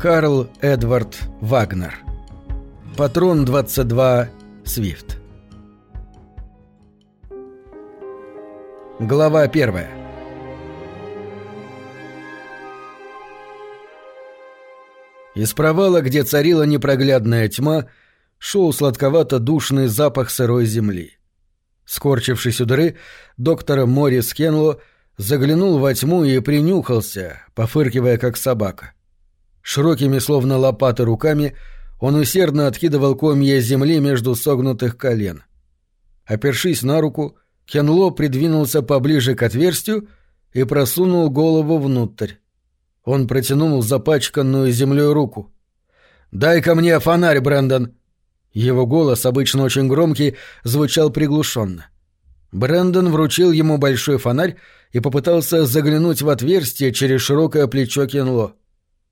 Карл Эдвард Вагнер. Патрон 22 Свифт. Глава первая. Из провала, где царила непроглядная тьма, шел сладковато-душный запах сырой земли. Скорчившись у дыры, доктор Морис Кенло заглянул во тьму и принюхался, пофыркивая как собака. Широкими, словно лопаты, руками он усердно откидывал комья земли между согнутых колен. Опершись на руку, Кенло придвинулся поближе к отверстию и просунул голову внутрь. Он протянул запачканную землей руку. «Дай-ка мне фонарь, Брэндон!» Его голос, обычно очень громкий, звучал приглушенно. Брэндон вручил ему большой фонарь и попытался заглянуть в отверстие через широкое плечо Кенло.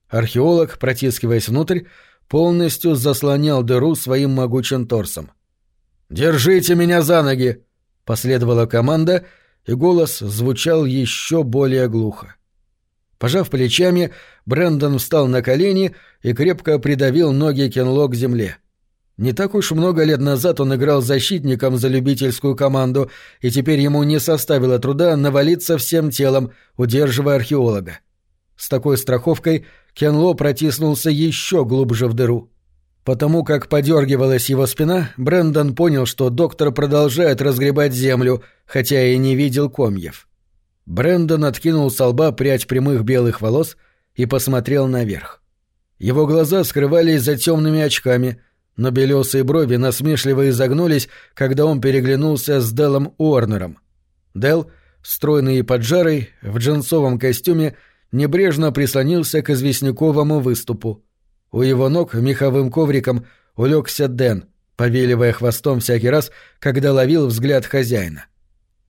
Археолог, протискиваясь внутрь, полностью заслонял дыру своим могучим торсом. «Держите меня за ноги!» — последовала команда, и голос звучал еще более глухо. Пожав плечами, Брэндон встал на колени и крепко придавил ноги Кенло к земле. Не так уж много лет назад он играл защитником за любительскую команду, и теперь ему не составило труда навалиться всем телом, удерживая археолога. С такой страховкой Кенло протиснулся еще глубже в дыру. Потому как подергивалась его спина, Брэндон понял, что доктор продолжает разгребать землю, хотя и не видел комьев. Брэндон откинул с лба прядь прямых белых волос и посмотрел наверх. Его глаза скрывались за темными очками, но белесые брови насмешливо изогнулись, когда он переглянулся с Делом Уорнером. Дел, стройный и поджарый, в джинсовом костюме, небрежно прислонился к известняковому выступу. У его ног меховым ковриком улегся Дэн, повеливая хвостом всякий раз, когда ловил взгляд хозяина.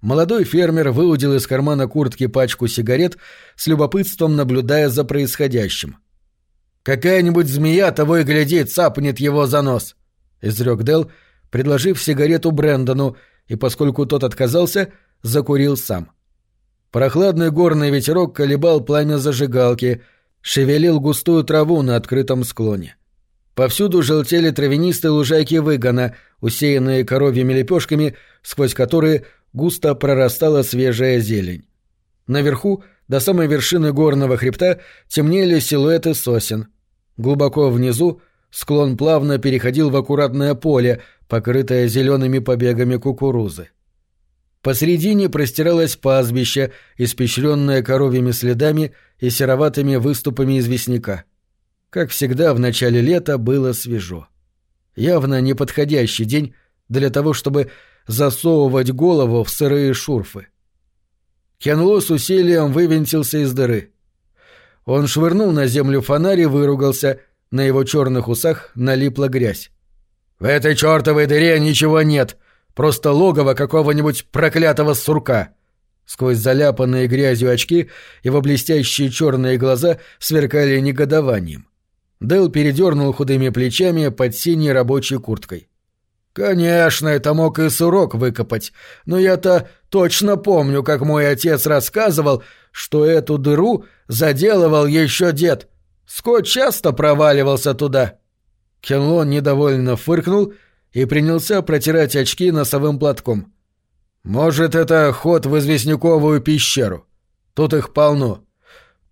Молодой фермер выудил из кармана куртки пачку сигарет, с любопытством наблюдая за происходящим. «Какая-нибудь змея того и глядит, цапнет его за нос!» — изрек Дел, предложив сигарету Брэндону, и поскольку тот отказался, закурил сам. Прохладный горный ветерок колебал пламя зажигалки, шевелил густую траву на открытом склоне. Повсюду желтели травянистые лужайки выгона, усеянные коровьими лепешками, сквозь которые густо прорастала свежая зелень. Наверху, до самой вершины горного хребта, темнели силуэты сосен. Глубоко внизу склон плавно переходил в аккуратное поле, покрытое зелеными побегами кукурузы. Посредине простиралось пастбище, испещренное коровьими следами и сероватыми выступами известняка. Как всегда, в начале лета было свежо. Явно неподходящий день для того, чтобы засовывать голову в сырые шурфы. Кенло с усилием вывинтился из дыры. Он швырнул на землю фонарь и выругался, на его черных усах налипла грязь. «В этой чертовой дыре ничего нет!» Просто логово какого-нибудь проклятого сурка. Сквозь заляпанные грязью очки его блестящие черные глаза сверкали негодованием. Дэл передернул худыми плечами под синей рабочей курткой. «Конечно, это мог и сурок выкопать, но я-то точно помню, как мой отец рассказывал, что эту дыру заделывал еще дед. Скотт часто проваливался туда». Кенлон недовольно фыркнул и принялся протирать очки носовым платком. «Может, это ход в известняковую пещеру? Тут их полно.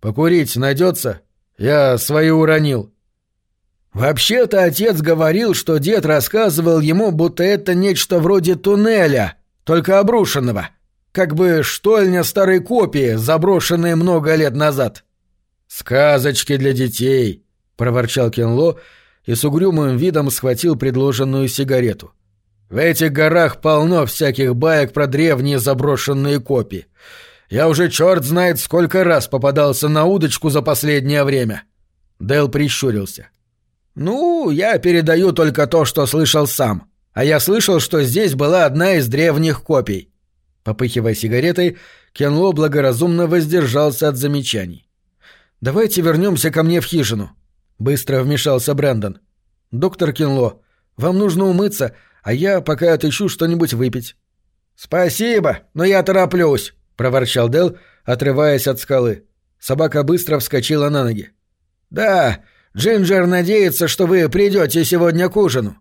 Покурить найдется? Я свои уронил». «Вообще-то отец говорил, что дед рассказывал ему, будто это нечто вроде туннеля, только обрушенного, как бы штольня старой копии, заброшенной много лет назад». «Сказочки для детей», — проворчал Кенло, — и с угрюмым видом схватил предложенную сигарету. «В этих горах полно всяких баек про древние заброшенные копии. Я уже черт знает сколько раз попадался на удочку за последнее время». Дэл прищурился. «Ну, я передаю только то, что слышал сам. А я слышал, что здесь была одна из древних копий». Попыхивая сигаретой, Кенло благоразумно воздержался от замечаний. «Давайте вернемся ко мне в хижину», Быстро вмешался Брэндон. «Доктор Кинло, вам нужно умыться, а я пока отыщу что-нибудь выпить». «Спасибо, но я тороплюсь», — проворчал Дел, отрываясь от скалы. Собака быстро вскочила на ноги. «Да, Джинджер надеется, что вы придете сегодня к ужину».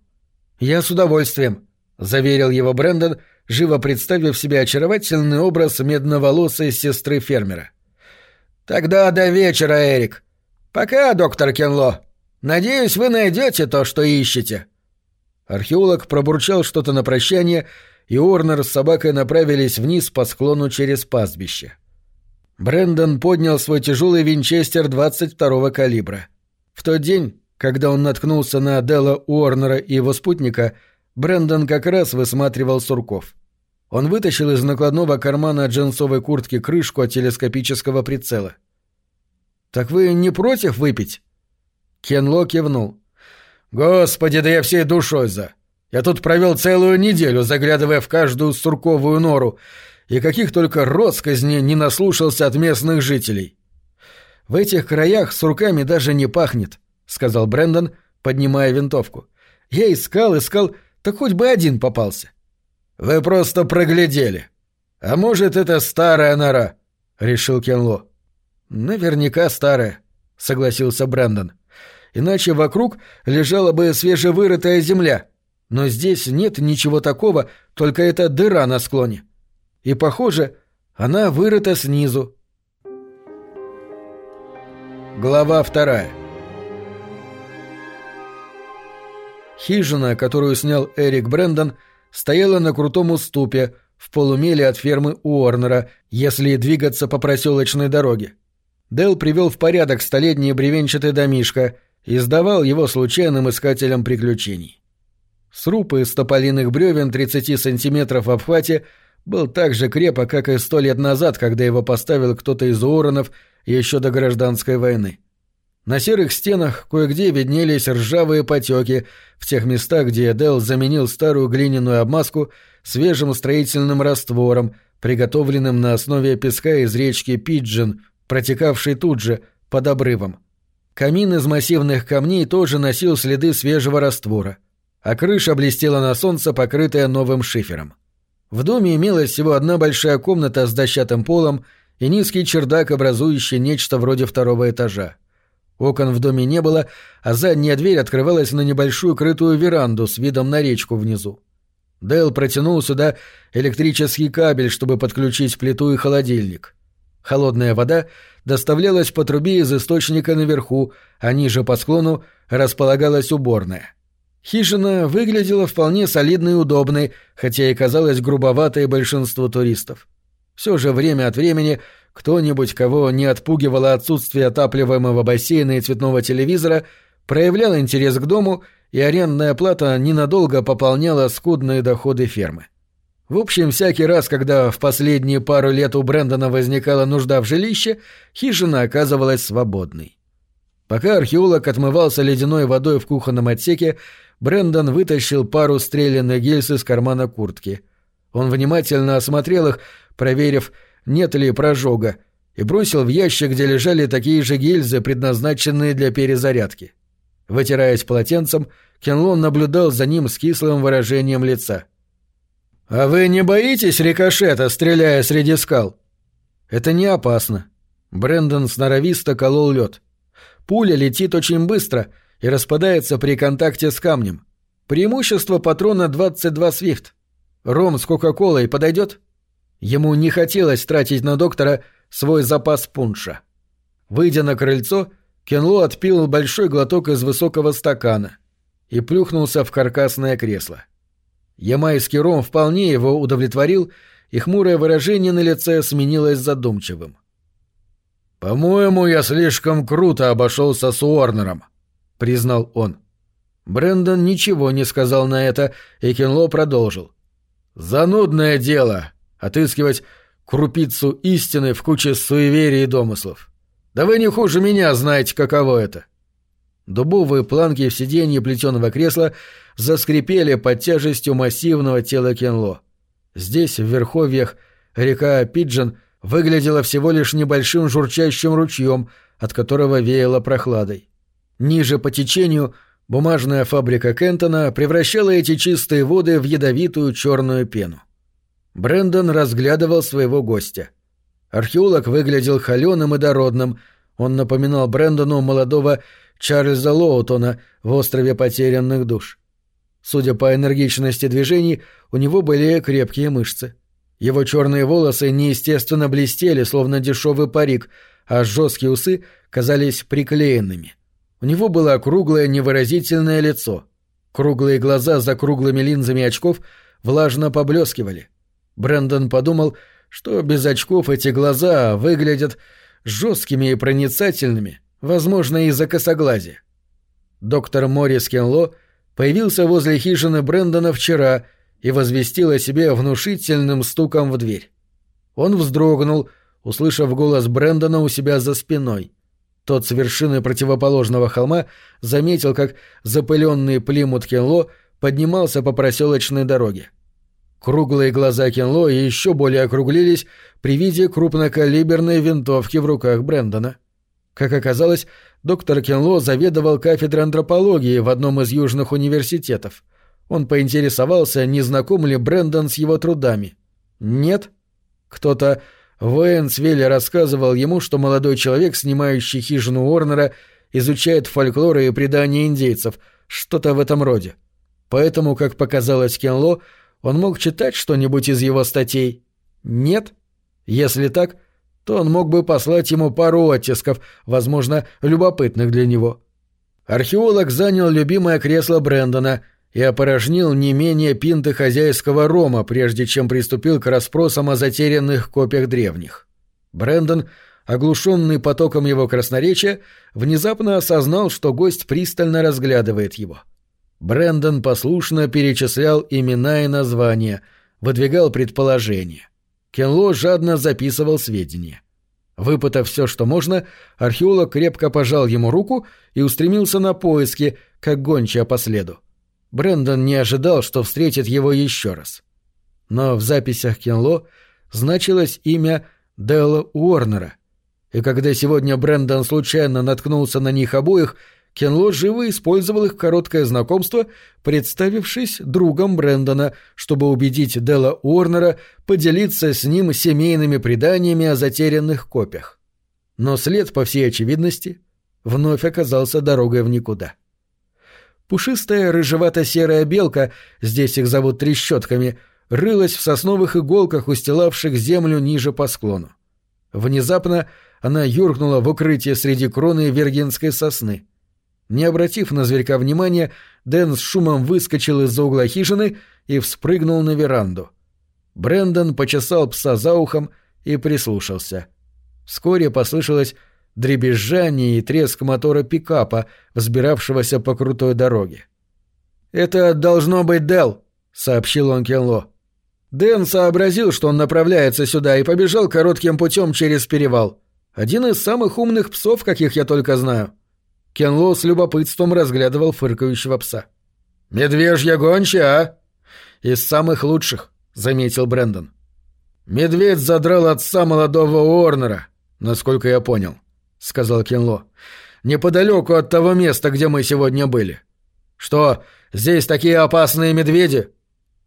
«Я с удовольствием», — заверил его Брэндон, живо представив себе очаровательный образ медноволосой сестры фермера. «Тогда до вечера, Эрик. Пока, доктор Кенло. Надеюсь, вы найдете то, что ищете». Археолог пробурчал что-то на прощание, и Орнер с собакой направились вниз по склону через пастбище. Брендон поднял свой тяжелый винчестер 22-го калибра. В тот день, когда он наткнулся на Делла Уорнера и его спутника, Брендон как раз высматривал сурков. Он вытащил из накладного кармана джинсовой куртки крышку от телескопического прицела. «Так вы не против выпить?» Кен Ло кивнул. «Господи, да я всей душой за! Я тут провел целую неделю, заглядывая в каждую сурковую нору, и каких только россказней не наслушался от местных жителей. В этих краях сурками даже не пахнет, сказал Брендон, поднимая винтовку. Я искал, искал, так хоть бы один попался. Вы просто проглядели. А может, это старая нора, решил Кенло. Наверняка старая, согласился Брендон. Иначе вокруг лежала бы свежевырытая земля. Но здесь нет ничего такого, только эта дыра на склоне. И, похоже, она вырыта снизу. Глава вторая Хижина, которую снял Эрик Брэндон, стояла на крутом уступе в полумиле от фермы Уорнера, если двигаться по проселочной дороге. Дэл привел в порядок столетний бревенчатый домишко и сдавал его случайным искателям приключений. Сруб из тополиных бревен 30 сантиметров в обхвате был так же крепок, как и сто лет назад, когда его поставил кто-то из Уорренов еще до гражданской войны. На серых стенах кое-где виднелись ржавые потеки в тех местах, где Дел заменил старую глиняную обмазку свежим строительным раствором, приготовленным на основе песка из речки Пиджин, протекавшей тут же, под обрывом. Камин из массивных камней тоже носил следы свежего раствора — а крыша блестела на солнце, покрытая новым шифером. В доме имелась всего одна большая комната с дощатым полом и низкий чердак, образующий нечто вроде второго этажа. Окон в доме не было, а задняя дверь открывалась на небольшую крытую веранду с видом на речку внизу. Дэл протянул сюда электрический кабель, чтобы подключить плиту и холодильник. Холодная вода доставлялась по трубе из источника наверху, а ниже по склону располагалась уборная. Хижина выглядела вполне солидной и удобной, хотя и казалась грубоватой большинству туристов. Все же время от времени кто-нибудь, кого не отпугивало отсутствие отапливаемого бассейна и цветного телевизора, проявлял интерес к дому, и арендная плата ненадолго пополняла скудные доходы фермы. В общем, всякий раз, когда в последние пару лет у Брэндона возникала нужда в жилище, хижина оказывалась свободной. Пока археолог отмывался ледяной водой в кухонном отсеке, Брендон вытащил пару стрелянных гильз из кармана куртки. Он внимательно осмотрел их, проверив, нет ли прожога, и бросил в ящик, где лежали такие же гильзы, предназначенные для перезарядки. Вытираясь полотенцем, Кенлон наблюдал за ним с кислым выражением лица. «А вы не боитесь рикошета, стреляя среди скал?» «Это не опасно». Брендон сноровисто колол лед. «Пуля летит очень быстро», и распадается при контакте с камнем. Преимущество патрона 22 Свифт. Ром с Кока-Колой подойдет? Ему не хотелось тратить на доктора свой запас пунша. Выйдя на крыльцо, Кенло отпил большой глоток из высокого стакана и плюхнулся в каркасное кресло. Ямайский ром вполне его удовлетворил, и хмурое выражение на лице сменилось задумчивым. «По-моему, я слишком круто обошелся с Уорнером», — признал он. Брендон ничего не сказал на это, и Кенло продолжил. «Занудное дело — отыскивать крупицу истины в куче суеверий и домыслов. Да вы не хуже меня знаете, каково это». Дубовые планки в сиденье плетеного кресла заскрипели под тяжестью массивного тела Кенло. Здесь, в верховьях, река Пиджин выглядела всего лишь небольшим журчащим ручьем, от которого веяло прохладой. Ниже по течению бумажная фабрика Кентона превращала эти чистые воды в ядовитую черную пену. Брендон разглядывал своего гостя. Археолог выглядел холеным и дородным, он напоминал Брэндону молодого Чарльза Лоутона в «Острове потерянных душ». Судя по энергичности движений, у него были крепкие мышцы. Его черные волосы неестественно блестели, словно дешевый парик, а жесткие усы казались приклеенными. У него было круглое невыразительное лицо. Круглые глаза за круглыми линзами очков влажно поблескивали. Брэндон подумал, что без очков эти глаза выглядят жесткими и проницательными, возможно, из-за косоглазия. Доктор Моррис Кенло появился возле хижины Брэндона вчера и возвестил о себе внушительным стуком в дверь. Он вздрогнул, услышав голос Брэндона у себя за спиной. Тот с вершины противоположного холма заметил, как запыленный Плимут Кенло поднимался по проселочной дороге. Круглые глаза Кенло еще более округлились при виде крупнокалиберной винтовки в руках Брэндона. Как оказалось, доктор Кенло заведовал кафедрой антропологии в одном из южных университетов. Он поинтересовался, не знаком ли Брэндон с его трудами. Нет. Кто-то в Эйнсвилле рассказывал ему, что молодой человек, снимающий хижину Уорнера, изучает фольклор и предания индейцев, что-то в этом роде. Поэтому, как показалось Кенло, он мог читать что-нибудь из его статей? Нет? Если так, то он мог бы послать ему пару оттисков, возможно, любопытных для него. Археолог занял любимое кресло Брэндона и опорожнил не менее пинты хозяйского рома, прежде чем приступил к расспросам о затерянных копиях древних. Брэндон, оглушенный потоком его красноречия, внезапно осознал, что гость пристально разглядывает его. — Брендон послушно перечислял имена и названия, выдвигал предположения. Кенло жадно записывал сведения. Выпытав все, что можно, археолог крепко пожал ему руку и устремился на поиски, как гончая по следу. Брэндон не ожидал, что встретит его еще раз. Но в записях Кенло значилось имя Делла Уорнера, и когда сегодня Брэндон случайно наткнулся на них обоих — Кенло живо использовал их короткое знакомство, представившись другом Брэндона, чтобы убедить Делла Уорнера поделиться с ним семейными преданиями о затерянных копиях. Но след, по всей очевидности, вновь оказался дорогой в никуда. Пушистая рыжевато-серая белка, здесь их зовут трещотками, рылась в сосновых иголках, устилавших землю ниже по склону. Внезапно она юркнула в укрытие среди кроны вергинской сосны — не обратив на зверька внимания, Дэн с шумом выскочил из-за угла хижины и вспрыгнул на веранду. Брендон почесал пса за ухом и прислушался. Вскоре послышалось дребезжание и треск мотора пикапа, взбиравшегося по крутой дороге. «Это должно быть Дел», — сообщил он Кенло. Дэн сообразил, что он направляется сюда, и побежал коротким путем через перевал. Один из самых умных псов, каких я только знаю. Кенло с любопытством разглядывал фыркающего пса. «Медвежья гончая, а?» «Из самых лучших», — заметил Брэндон. «Медведь задрал отца молодого Уорнера, насколько я понял», — сказал Кенло. «Неподалеку от того места, где мы сегодня были. Что, здесь такие опасные медведи?»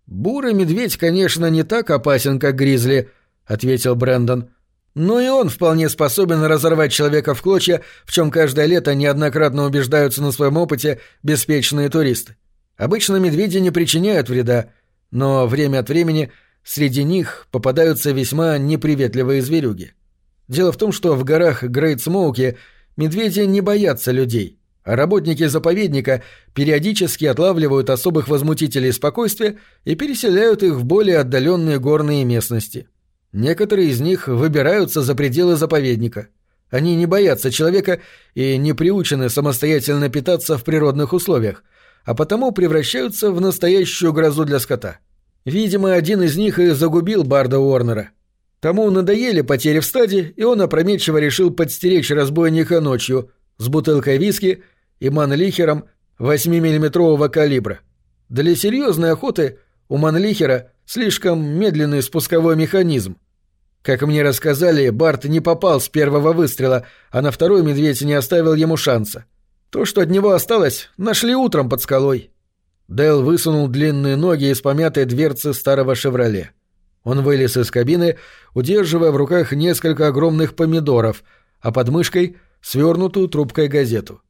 «Бурый медведь, конечно, не так опасен, как гризли», — ответил Брэндон. Но и он вполне способен разорвать человека в клочья, в чем каждое лето неоднократно убеждаются на своем опыте беспечные туристы. Обычно медведи не причиняют вреда, но время от времени среди них попадаются весьма неприветливые зверюги. Дело в том, что в горах Грейт Смоуки медведи не боятся людей, а работники заповедника периодически отлавливают особых возмутителей спокойствия и переселяют их в более отдаленные горные местности – Некоторые из них выбираются за пределы заповедника. Они не боятся человека и не приучены самостоятельно питаться в природных условиях, а потому превращаются в настоящую грозу для скота. Видимо, один из них и загубил Барда Уорнера. Тому надоели потери в стаде, и он опрометчиво решил подстеречь разбойника ночью с бутылкой виски и манлихером 8-миллиметрового калибра. Для серьезной охоты у манлихера слишком медленный спусковой механизм. Как мне рассказали, Барт не попал с первого выстрела, а на второй медведь не оставил ему шанса. То, что от него осталось, нашли утром под скалой. Дэл высунул длинные ноги из помятой дверцы старого «Шевроле». Он вылез из кабины, удерживая в руках несколько огромных помидоров, а под мышкой — свернутую трубкой газету.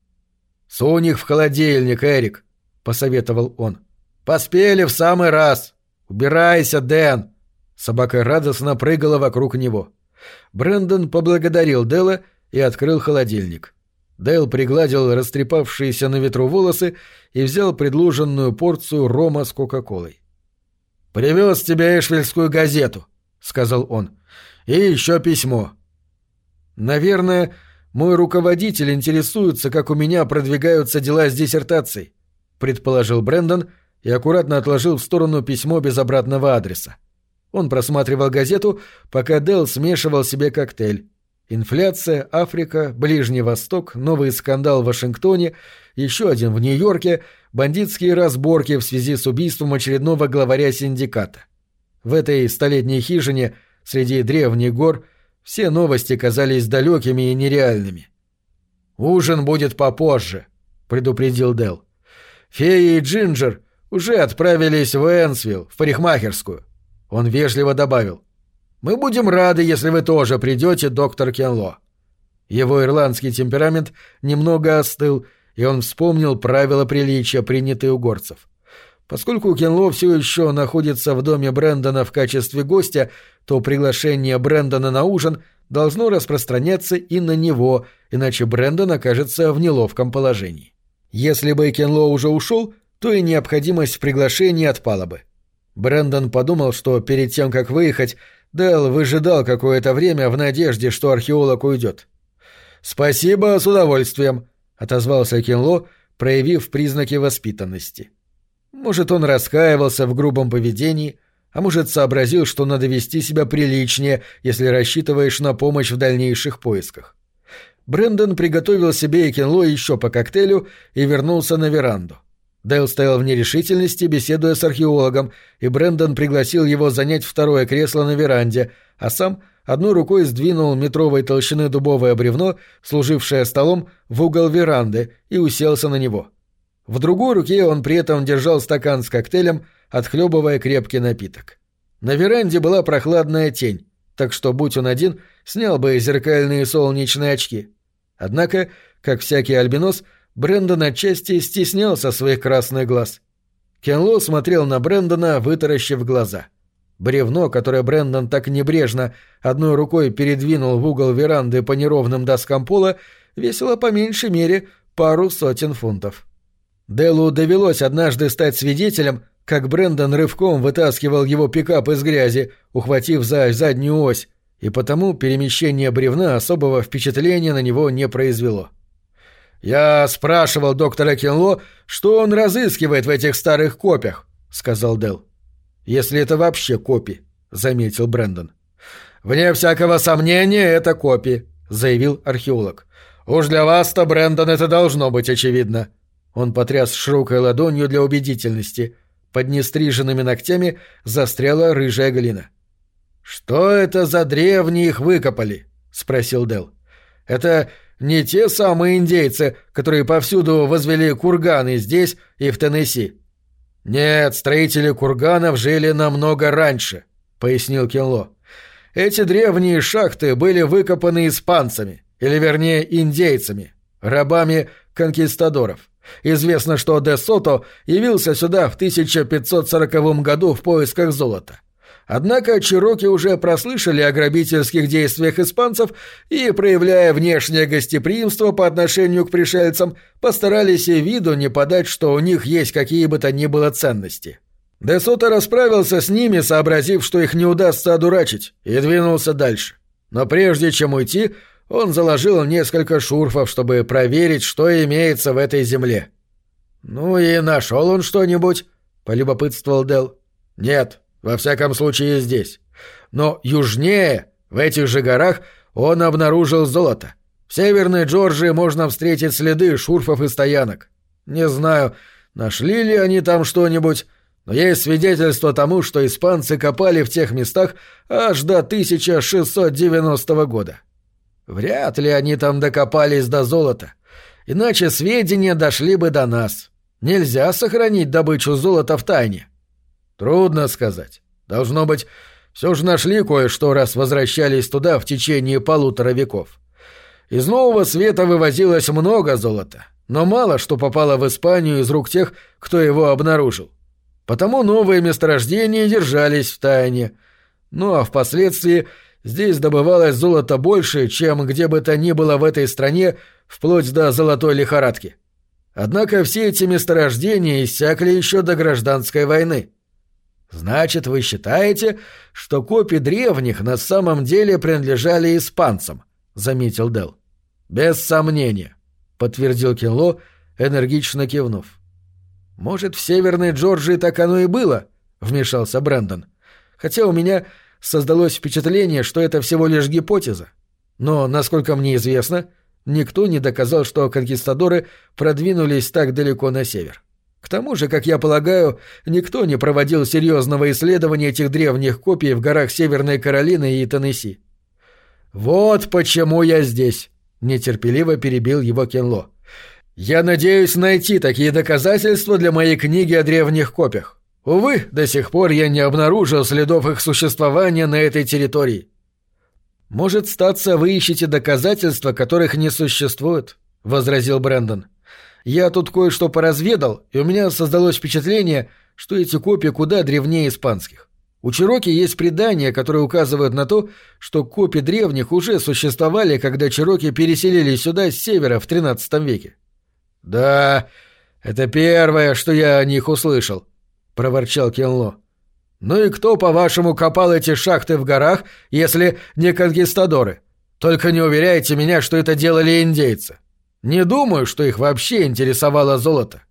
«Сунь их в холодильник, Эрик», — посоветовал он. «Поспели в самый раз! Убирайся, Дэн!» Собака радостно прыгала вокруг него. Брэндон поблагодарил Дэлла и открыл холодильник. Дэл пригладил растрепавшиеся на ветру волосы и взял предложенную порцию рома с Кока-Колой. «Привез тебе Эшвильскую газету», — сказал он. «И еще письмо». «Наверное, мой руководитель интересуется, как у меня продвигаются дела с диссертацией», — предположил Брэндон и аккуратно отложил в сторону письмо без обратного адреса. Он просматривал газету, пока Дэл смешивал себе коктейль. Инфляция, Африка, Ближний Восток, новый скандал в Вашингтоне, еще один в Нью-Йорке, бандитские разборки в связи с убийством очередного главаря синдиката. В этой столетней хижине, среди древних гор, все новости казались далекими и нереальными. «Ужин будет попозже», — предупредил Дел. «Фея и Джинджер уже отправились в Энсвилл, в парикмахерскую». Он вежливо добавил. «Мы будем рады, если вы тоже придете, доктор Кенло». Его ирландский темперамент немного остыл, и он вспомнил правила приличия, принятые у горцев. Поскольку Кенло все еще находится в доме Брэндона в качестве гостя, то приглашение Брэндона на ужин должно распространяться и на него, иначе Брэндон окажется в неловком положении. Если бы Кенло уже ушел, то и необходимость в приглашении отпала бы. Брэндон подумал, что перед тем, как выехать, Дэл выжидал какое-то время в надежде, что археолог уйдет. «Спасибо, с удовольствием», — отозвался Кенло, проявив признаки воспитанности. Может, он раскаивался в грубом поведении, а может, сообразил, что надо вести себя приличнее, если рассчитываешь на помощь в дальнейших поисках. Брэндон приготовил себе и Кенло еще по коктейлю и вернулся на веранду. Дэл стоял в нерешительности, беседуя с археологом, и Брэндон пригласил его занять второе кресло на веранде, а сам одной рукой сдвинул метровой толщины дубовое бревно, служившее столом, в угол веранды, и уселся на него. В другой руке он при этом держал стакан с коктейлем, отхлебывая крепкий напиток. На веранде была прохладная тень, так что, будь он один, снял бы зеркальные солнечные очки. Однако, как всякий альбинос, — Брэндон отчасти стеснялся своих красных глаз. Кенло смотрел на Брэндона, вытаращив глаза. Бревно, которое Брэндон так небрежно одной рукой передвинул в угол веранды по неровным доскам пола, весило по меньшей мере пару сотен фунтов. Делу довелось однажды стать свидетелем, как Брэндон рывком вытаскивал его пикап из грязи, ухватив за заднюю ось, и потому перемещение бревна особого впечатления на него не произвело. «Я спрашивал доктора Кенло, что он разыскивает в этих старых копиях», — сказал Дел. «Если это вообще копи», — заметил Брэндон. «Вне всякого сомнения, это копи», — заявил археолог. «Уж для вас-то, Брэндон, это должно быть очевидно». Он потряс широкой ладонью для убедительности. Под нестриженными ногтями застряла рыжая глина. «Что это за древние их выкопали?» — спросил Дел. «Это не те самые индейцы, которые повсюду возвели курганы здесь и в Теннесси. Нет, строители курганов жили намного раньше, пояснил Кенло. Эти древние шахты были выкопаны испанцами, или вернее индейцами, рабами конкистадоров. Известно, что Де Сото явился сюда в 1540 году в поисках золота. Однако Чироки уже прослышали о грабительских действиях испанцев и, проявляя внешнее гостеприимство по отношению к пришельцам, постарались и виду не подать, что у них есть какие бы то ни было ценности. Десота расправился с ними, сообразив, что их не удастся одурачить, и двинулся дальше. Но прежде чем уйти, он заложил несколько шурфов, чтобы проверить, что имеется в этой земле. «Ну и нашел он что-нибудь?» — полюбопытствовал Дел. «Нет», во всяком случае здесь. Но южнее, в этих же горах, он обнаружил золото. В Северной Джорджии можно встретить следы шурфов и стоянок. Не знаю, нашли ли они там что-нибудь, но есть свидетельство тому, что испанцы копали в тех местах аж до 1690 года. Вряд ли они там докопались до золота, иначе сведения дошли бы до нас. Нельзя сохранить добычу золота в тайне. Трудно сказать. Должно быть, все же нашли кое-что, раз возвращались туда в течение полутора веков. Из Нового Света вывозилось много золота, но мало что попало в Испанию из рук тех, кто его обнаружил. Потому новые месторождения держались в тайне. Ну а впоследствии здесь добывалось золото больше, чем где бы то ни было в этой стране, вплоть до золотой лихорадки. Однако все эти месторождения иссякли еще до гражданской войны. Значит, вы считаете, что копии древних на самом деле принадлежали испанцам, заметил Дел. Без сомнения, подтвердил Кинло, энергично кивнув. Может, в Северной Джорджии так оно и было, вмешался Брэндон. Хотя у меня создалось впечатление, что это всего лишь гипотеза. Но, насколько мне известно, никто не доказал, что конкистадоры продвинулись так далеко на север. К тому же, как я полагаю, никто не проводил серьезного исследования этих древних копий в горах Северной Каролины и Теннесси. «Вот почему я здесь», — нетерпеливо перебил его Кенло. «Я надеюсь найти такие доказательства для моей книги о древних копиях. Увы, до сих пор я не обнаружил следов их существования на этой территории». «Может, статься, вы ищете доказательства, которых не существует», — возразил Брэндон. Я тут кое-что поразведал, и у меня создалось впечатление, что эти копии куда древнее испанских. У Чироки есть предания, которые указывают на то, что копии древних уже существовали, когда Чироки переселились сюда с севера в XIII веке. «Да, это первое, что я о них услышал», — проворчал Кенло. «Ну и кто, по-вашему, копал эти шахты в горах, если не конкистадоры? Только не уверяйте меня, что это делали индейцы». Не думаю, что их вообще интересовало золото.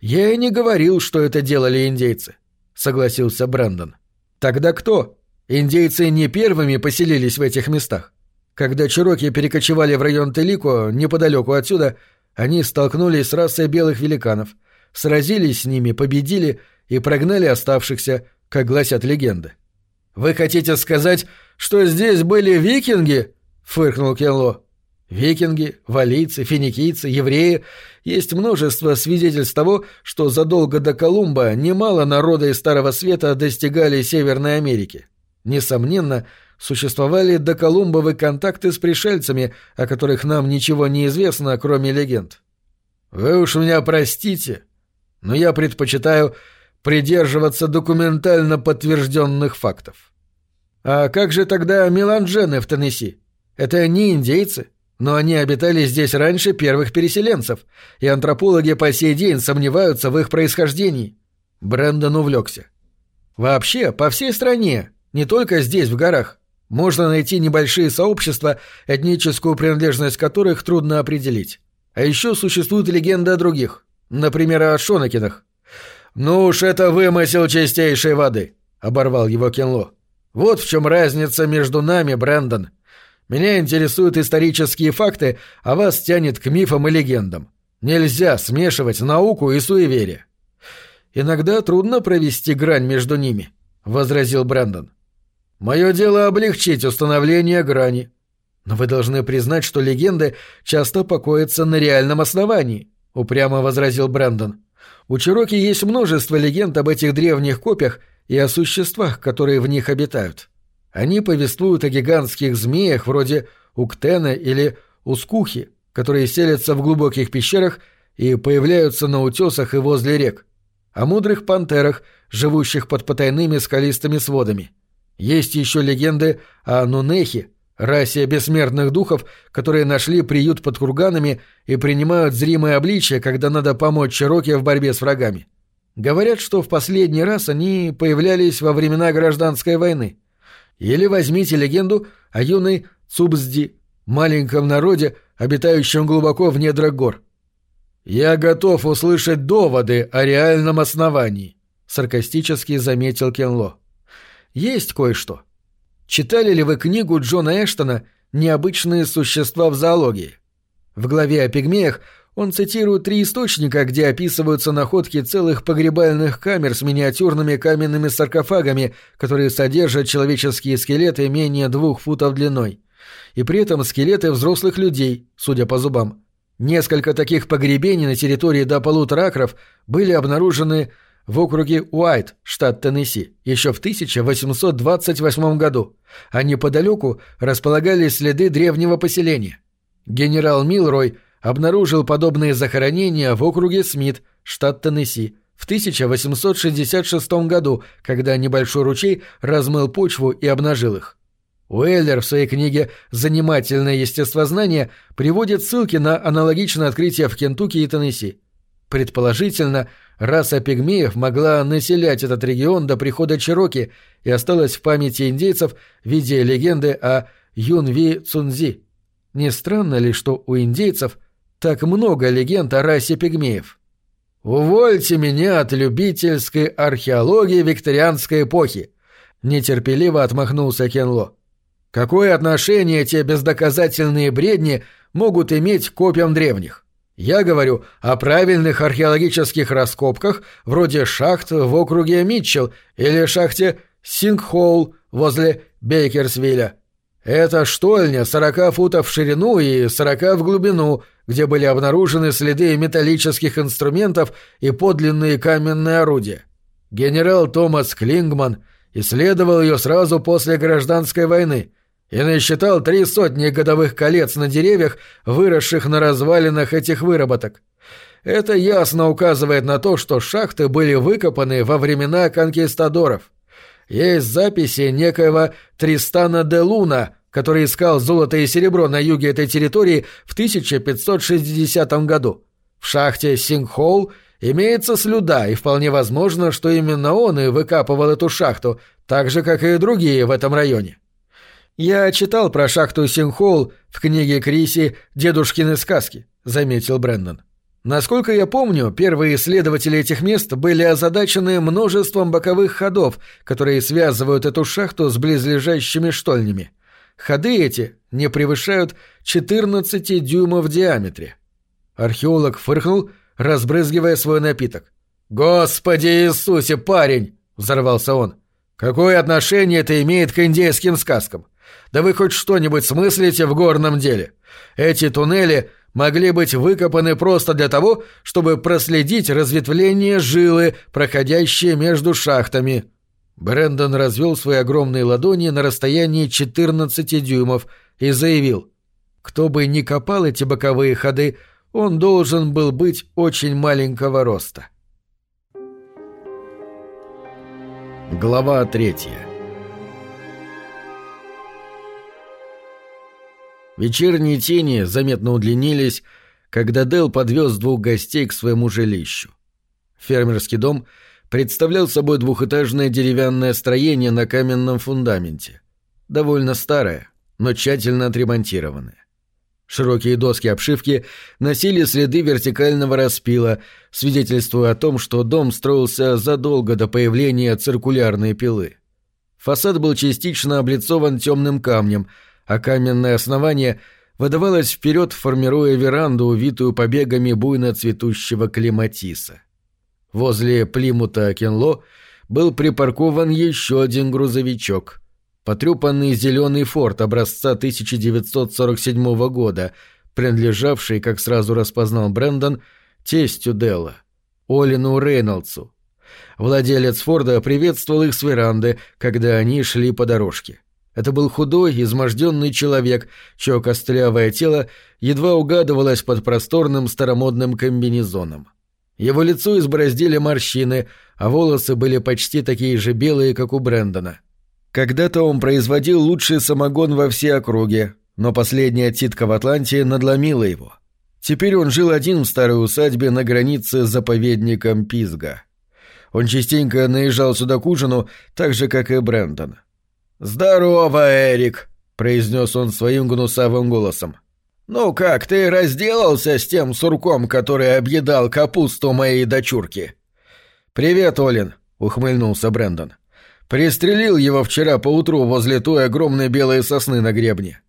Я и не говорил, что это делали индейцы, согласился Брэндон. Тогда кто? Индейцы не первыми поселились в этих местах. Когда чероки перекочевали в район Телико, неподалеку отсюда, они столкнулись с расой белых великанов, сразились с ними, победили и прогнали оставшихся, как гласят легенды. «Вы хотите сказать, что здесь были викинги?» — фыркнул Кенло. Викинги, валийцы, финикийцы, евреи — есть множество свидетельств того, что задолго до Колумба немало народа из Старого Света достигали Северной Америки. Несомненно, существовали доколумбовые контакты с пришельцами, о которых нам ничего не известно, кроме легенд. Вы уж меня простите, но я предпочитаю придерживаться документально подтвержденных фактов. А как же тогда меланжены в Теннесси? Это не индейцы? Но они обитали здесь раньше первых переселенцев, и антропологи по сей день сомневаются в их происхождении. Брэндон увлекся. Вообще, по всей стране, не только здесь, в горах, можно найти небольшие сообщества, этническую принадлежность которых трудно определить. А еще существуют легенды о других, например, о Шонакинах. «Ну уж это вымысел чистейшей воды», — оборвал его Кенло. «Вот в чем разница между нами, Брэндон. Меня интересуют исторические факты, а вас тянет к мифам и легендам. Нельзя смешивать науку и суеверие. Иногда трудно провести грань между ними, возразил Брэндон. Мое дело облегчить установление грани. Но вы должны признать, что легенды часто покоятся на реальном основании, упрямо возразил Брэндон. У Чироки есть множество легенд об этих древних копиях и о существах, которые в них обитают. Они повествуют о гигантских змеях вроде Уктена или Ускухи, которые селятся в глубоких пещерах и появляются на утесах и возле рек, о мудрых пантерах, живущих под потайными скалистыми сводами. Есть еще легенды о Нунехе, расе бессмертных духов, которые нашли приют под курганами и принимают зримое обличие, когда надо помочь Чироке в борьбе с врагами. Говорят, что в последний раз они появлялись во времена гражданской войны. Или возьмите легенду о юной Цубзди, маленьком народе, обитающем глубоко в недрах гор. «Я готов услышать доводы о реальном основании», — саркастически заметил Кенло. «Есть кое-что. Читали ли вы книгу Джона Эштона «Необычные существа в зоологии»? В главе о пигмеях он цитирует три источника, где описываются находки целых погребальных камер с миниатюрными каменными саркофагами, которые содержат человеческие скелеты менее двух футов длиной. И при этом скелеты взрослых людей, судя по зубам. Несколько таких погребений на территории до полутора акров были обнаружены в округе Уайт, штат Теннесси, еще в 1828 году, а неподалеку располагались следы древнего поселения. Генерал Милрой обнаружил подобные захоронения в округе Смит, штат Теннесси, в 1866 году, когда небольшой ручей размыл почву и обнажил их. Уэллер в своей книге «Занимательное естествознание» приводит ссылки на аналогичное открытие в Кентукки и Теннесси. Предположительно, раса пигмеев могла населять этот регион до прихода Чироки и осталась в памяти индейцев в виде легенды о Юнви Цунзи. Не странно ли, что у индейцев так много легенд о расе пигмеев? «Увольте меня от любительской археологии викторианской эпохи!» — нетерпеливо отмахнулся Кенло. «Какое отношение те бездоказательные бредни могут иметь к копьям древних? Я говорю о правильных археологических раскопках вроде шахт в округе Митчелл или шахте Сингхолл возле Бейкерсвилля. Это штольня 40 футов в ширину и 40 в глубину, где были обнаружены следы металлических инструментов и подлинные каменные орудия. Генерал Томас Клингман исследовал ее сразу после гражданской войны и насчитал три сотни годовых колец на деревьях, выросших на развалинах этих выработок. Это ясно указывает на то, что шахты были выкопаны во времена конкистадоров. Есть записи некоего Тристана де Луна, который искал золото и серебро на юге этой территории в 1560 году. В шахте Сингхолл имеется слюда, и вполне возможно, что именно он и выкапывал эту шахту, так же, как и другие в этом районе. «Я читал про шахту Сингхолл в книге Криси «Дедушкины сказки», — заметил Брэндон. Насколько я помню, первые исследователи этих мест были озадачены множеством боковых ходов, которые связывают эту шахту с близлежащими штольнями. Ходы эти не превышают 14 дюймов в диаметре. Археолог фыркнул, разбрызгивая свой напиток. «Господи Иисусе, парень!» — взорвался он. «Какое отношение это имеет к индейским сказкам? Да вы хоть что-нибудь смыслите в горном деле? Эти туннели могли быть выкопаны просто для того, чтобы проследить разветвление жилы, проходящие между шахтами. Брэндон развел свои огромные ладони на расстоянии 14 дюймов и заявил, кто бы ни копал эти боковые ходы, он должен был быть очень маленького роста. Глава третья Вечерние тени заметно удлинились, когда Дел подвез двух гостей к своему жилищу. Фермерский дом представлял собой двухэтажное деревянное строение на каменном фундаменте. Довольно старое, но тщательно отремонтированное. Широкие доски обшивки носили следы вертикального распила, свидетельствуя о том, что дом строился задолго до появления циркулярной пилы. Фасад был частично облицован темным камнем — а каменное основание выдавалось вперед, формируя веранду, увитую побегами буйно цветущего клематиса. Возле Плимута Кенло был припаркован еще один грузовичок. Потрепанный зеленый форт образца 1947 года, принадлежавший, как сразу распознал Брэндон, тестю Делла, Олину Рейнольдсу. Владелец Форда приветствовал их с веранды, когда они шли по дорожке. Это был худой, изможденный человек, чье костлявое тело едва угадывалось под просторным старомодным комбинезоном. Его лицо избороздили морщины, а волосы были почти такие же белые, как у Брэндона. Когда-то он производил лучший самогон во всей округе, но последняя титка в Атланте надломила его. Теперь он жил один в старой усадьбе на границе с заповедником Пизга. Он частенько наезжал сюда к ужину, так же, как и Брэндон. «Здорово, Эрик!» — произнес он своим гнусавым голосом. «Ну как, ты разделался с тем сурком, который объедал капусту моей дочурки?» «Привет, Олин!» — ухмыльнулся Брэндон. «Пристрелил его вчера поутру возле той огромной белой сосны на гребне».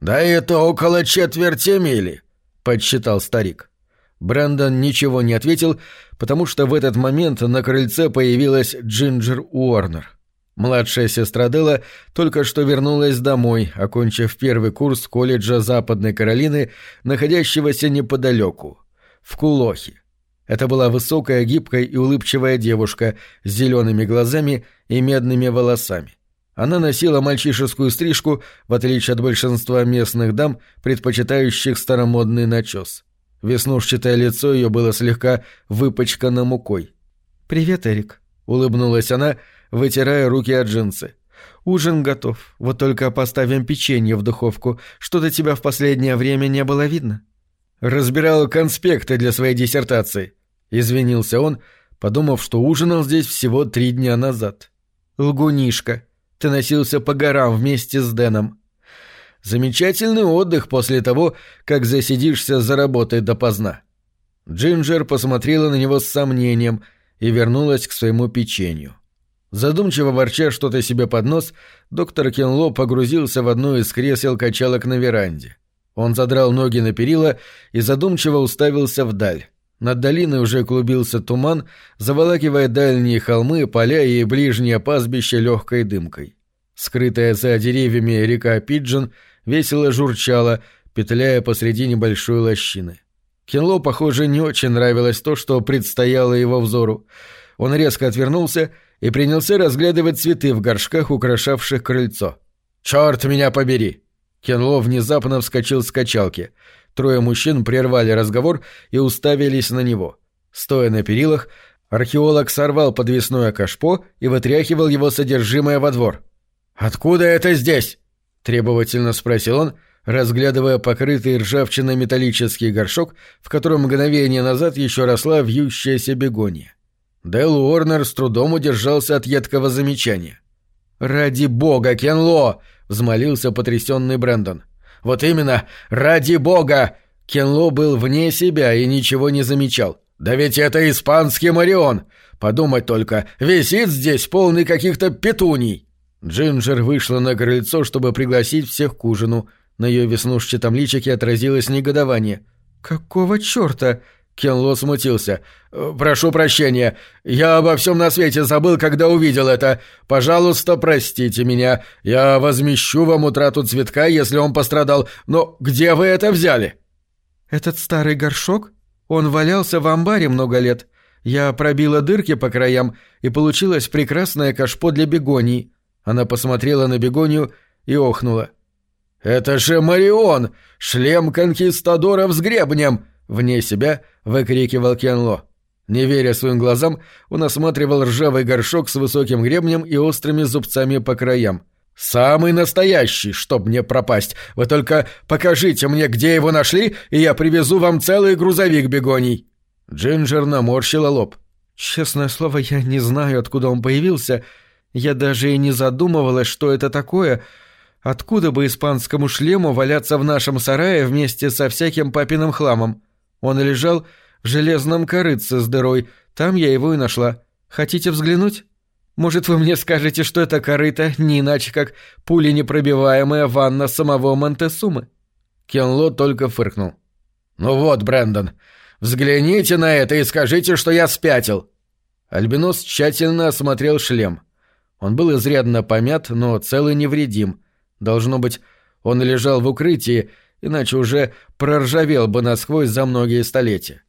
«Да это около четверти мили», — подсчитал старик. Брэндон ничего не ответил, потому что в этот момент на крыльце появилась Джинджер Уорнер. Младшая сестра Дела только что вернулась домой, окончив первый курс колледжа Западной Каролины, находящегося неподалеку, в Кулохе. Это была высокая, гибкая и улыбчивая девушка с зелеными глазами и медными волосами. Она носила мальчишескую стрижку, в отличие от большинства местных дам, предпочитающих старомодный начес. Веснушчатое лицо ее было слегка выпачкано мукой. «Привет, Эрик», — улыбнулась она, вытирая руки от джинсы. «Ужин готов. Вот только поставим печенье в духовку. Что-то тебя в последнее время не было видно». «Разбирал конспекты для своей диссертации», — извинился он, подумав, что ужинал здесь всего три дня назад. «Лгунишка», ты носился по горам вместе с Дэном. Замечательный отдых после того, как засидишься за работой допоздна. Джинджер посмотрела на него с сомнением и вернулась к своему печенью. Задумчиво ворча что-то себе под нос, доктор Кенло погрузился в одно из кресел-качалок на веранде. Он задрал ноги на перила и задумчиво уставился вдаль. Над долиной уже клубился туман, заволакивая дальние холмы, поля и ближнее пастбище легкой дымкой. Скрытая за деревьями река Пиджин весело журчала, петляя посреди небольшой лощины. Кенло, похоже, не очень нравилось то, что предстояло его взору. Он резко отвернулся и принялся разглядывать цветы в горшках, украшавших крыльцо. «Черт меня побери!» Кенло внезапно вскочил с качалки — Трое мужчин прервали разговор и уставились на него. Стоя на перилах, археолог сорвал подвесное кашпо и вытряхивал его содержимое во двор. «Откуда это здесь?» — требовательно спросил он, разглядывая покрытый ржавчиной металлический горшок, в котором мгновение назад еще росла вьющаяся бегония. Дэл Уорнер с трудом удержался от едкого замечания. «Ради бога, Кенло!» — взмолился потрясенный Брэндон. Вот именно, ради бога! Кенло был вне себя и ничего не замечал. Да ведь это испанский Марион! Подумать только, висит здесь полный каких-то петуний. Джинджер вышла на крыльцо, чтобы пригласить всех к ужину. На ее веснушчатом личике отразилось негодование. «Какого черта?» Кенло смутился. «Э, «Прошу прощения. Я обо всем на свете забыл, когда увидел это. Пожалуйста, простите меня. Я возмещу вам утрату цветка, если он пострадал. Но где вы это взяли?» «Этот старый горшок? Он валялся в амбаре много лет. Я пробила дырки по краям, и получилось прекрасное кашпо для бегоний». Она посмотрела на бегонию и охнула. «Это же Марион! Шлем конкистадоров с гребнем!» Вне себя выкрикивал Кенло. Не веря своим глазам, он осматривал ржавый горшок с высоким гребнем и острыми зубцами по краям. «Самый настоящий, чтоб мне пропасть! Вы только покажите мне, где его нашли, и я привезу вам целый грузовик бегоний!» Джинджер наморщила лоб. «Честное слово, я не знаю, откуда он появился. Я даже и не задумывалась, что это такое. Откуда бы испанскому шлему валяться в нашем сарае вместе со всяким папиным хламом? Он лежал в железном корыце с дырой, там я его и нашла. Хотите взглянуть? Может, вы мне скажете, что это корыто не иначе, как пуленепробиваемая ванна самого Монтесумы?» Кенло только фыркнул. «Ну вот, Брэндон, взгляните на это и скажите, что я спятил!» Альбинос тщательно осмотрел шлем. Он был изрядно помят, но цел и невредим. Должно быть, он лежал в укрытии иначе уже проржавел бы насквозь за многие столетия.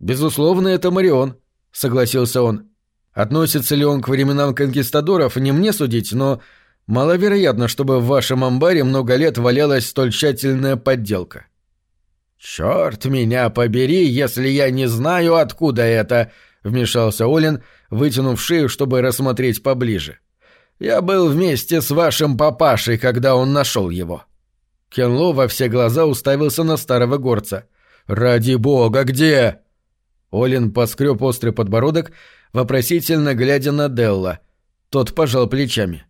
«Безусловно, это Марион», — согласился он. «Относится ли он к временам конкистадоров, не мне судить, но маловероятно, чтобы в вашем амбаре много лет валялась столь тщательная подделка». «Черт меня побери, если я не знаю, откуда это!» — вмешался Олин, вытянув шею, чтобы рассмотреть поближе. «Я был вместе с вашим папашей, когда он нашел его». Кенло во все глаза уставился на старого горца. «Ради бога, где?» Олин поскреб острый подбородок, вопросительно глядя на Делла. Тот пожал плечами.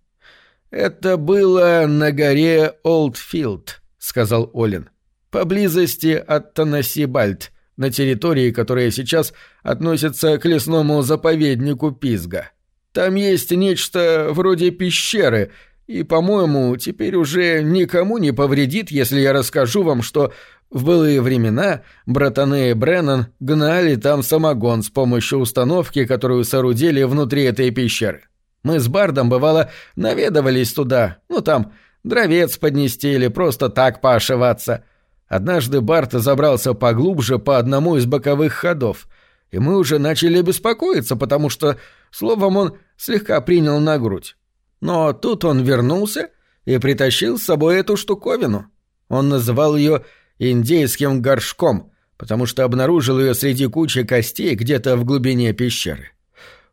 «Это было на горе Олдфилд», — сказал Олин. «Поблизости от Танасибальт, на территории, которая сейчас относится к лесному заповеднику Пизга. Там есть нечто вроде пещеры — и, по-моему, теперь уже никому не повредит, если я расскажу вам, что в былые времена братаны и Бреннан гнали там самогон с помощью установки, которую соорудили внутри этой пещеры. Мы с Бардом, бывало, наведывались туда, ну там, дровец поднести или просто так поошиваться. Однажды Барт забрался поглубже по одному из боковых ходов, и мы уже начали беспокоиться, потому что, словом, он слегка принял на грудь. Но тут он вернулся и притащил с собой эту штуковину. Он называл ее «индейским горшком», потому что обнаружил ее среди кучи костей где-то в глубине пещеры.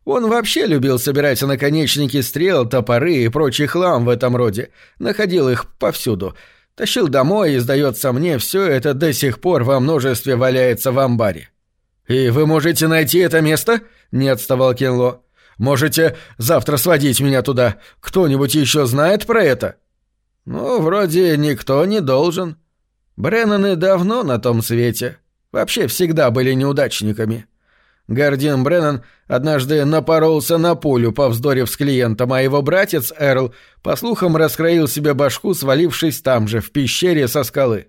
Он вообще любил собирать наконечники стрел, топоры и прочий хлам в этом роде. Находил их повсюду. Тащил домой, и, сдается мне, все это до сих пор во множестве валяется в амбаре. «И вы можете найти это место?» — не отставал Кенло. «Можете завтра сводить меня туда. Кто-нибудь еще знает про это?» «Ну, вроде никто не должен. Бреннаны давно на том свете. Вообще всегда были неудачниками. Гардин Бреннан однажды напоролся на пулю, повздорив с клиентом, а его братец Эрл, по слухам, раскроил себе башку, свалившись там же, в пещере со скалы.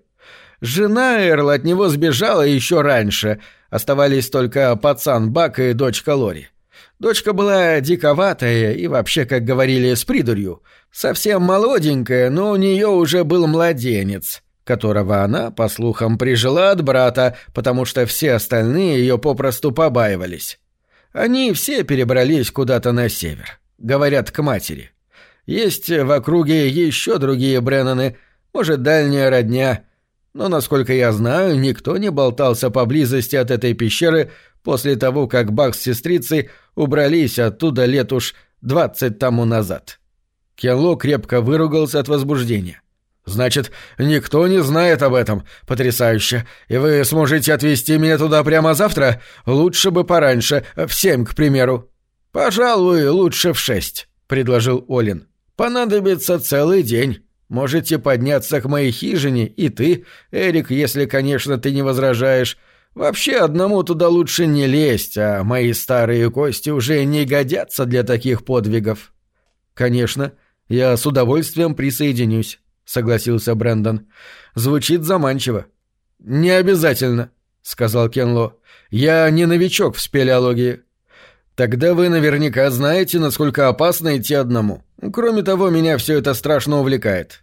Жена Эрла от него сбежала еще раньше, оставались только пацан Бак и дочка Лори. Дочка была диковатая и вообще, как говорили, с придурью. Совсем молоденькая, но у нее уже был младенец которого она, по слухам, прижила от брата, потому что все остальные ее попросту побаивались. Они все перебрались куда-то на север, говорят, к матери. Есть в округе еще другие Бреннаны, может, дальняя родня, но, насколько я знаю, никто не болтался поблизости от этой пещеры после того, как Бак с сестрицей убрались оттуда лет уж двадцать тому назад. Келло крепко выругался от возбуждения. «Значит, никто не знает об этом. Потрясающе. И вы сможете отвезти меня туда прямо завтра? Лучше бы пораньше, в семь, к примеру». «Пожалуй, лучше в шесть», — предложил Олин. «Понадобится целый день. Можете подняться к моей хижине, и ты, Эрик, если, конечно, ты не возражаешь. Вообще, одному туда лучше не лезть, а мои старые кости уже не годятся для таких подвигов». «Конечно, я с удовольствием присоединюсь». — согласился Брэндон. «Звучит заманчиво». «Не обязательно», — сказал Кенло. «Я не новичок в спелеологии». «Тогда вы наверняка знаете, насколько опасно идти одному. Кроме того, меня все это страшно увлекает».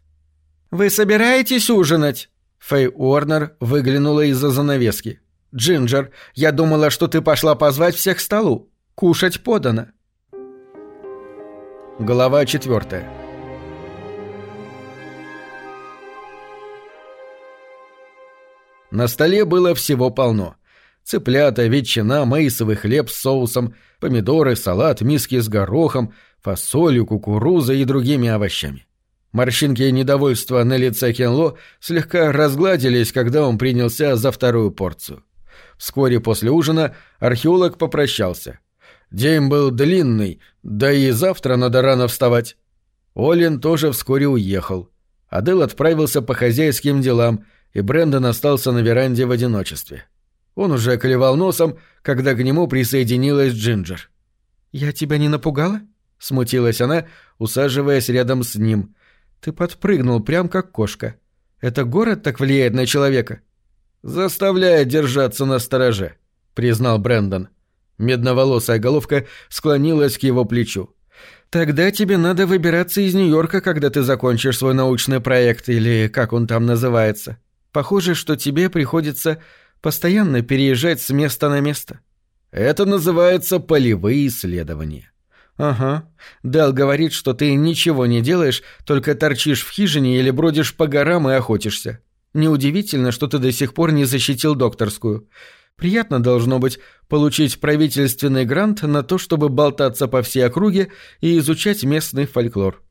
«Вы собираетесь ужинать?» Фэй Уорнер выглянула из-за занавески. «Джинджер, я думала, что ты пошла позвать всех к столу. Кушать подано». Глава четвертая. На столе было всего полно. Цыплята, ветчина, маисовый хлеб с соусом, помидоры, салат, миски с горохом, фасолью, кукурузой и другими овощами. Морщинки недовольства на лице Кенло слегка разгладились, когда он принялся за вторую порцию. Вскоре после ужина археолог попрощался. День был длинный, да и завтра надо рано вставать. Олин тоже вскоре уехал. Адел отправился по хозяйским делам — и Брэндон остался на веранде в одиночестве. Он уже клевал носом, когда к нему присоединилась Джинджер. «Я тебя не напугала?» — смутилась она, усаживаясь рядом с ним. «Ты подпрыгнул, прям как кошка. Это город так влияет на человека?» «Заставляет держаться на стороже», — признал Брэндон. Медноволосая головка склонилась к его плечу. «Тогда тебе надо выбираться из Нью-Йорка, когда ты закончишь свой научный проект, или как он там называется. Похоже, что тебе приходится постоянно переезжать с места на место. Это называется полевые исследования. Ага. Дэл говорит, что ты ничего не делаешь, только торчишь в хижине или бродишь по горам и охотишься. Неудивительно, что ты до сих пор не защитил докторскую. Приятно должно быть получить правительственный грант на то, чтобы болтаться по всей округе и изучать местный фольклор.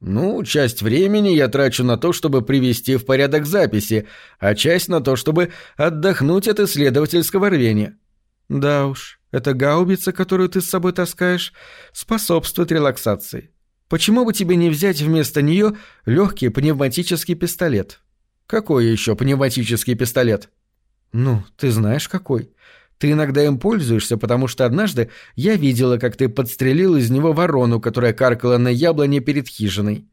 Ну, часть времени я трачу на то, чтобы привести в порядок записи, а часть на то, чтобы отдохнуть от исследовательского рвения. Да уж, эта гаубица, которую ты с собой таскаешь, способствует релаксации. Почему бы тебе не взять вместо нее легкий пневматический пистолет? Какой еще пневматический пистолет? Ну, ты знаешь какой. Ты иногда им пользуешься, потому что однажды я видела, как ты подстрелил из него ворону, которая каркала на яблоне перед хижиной.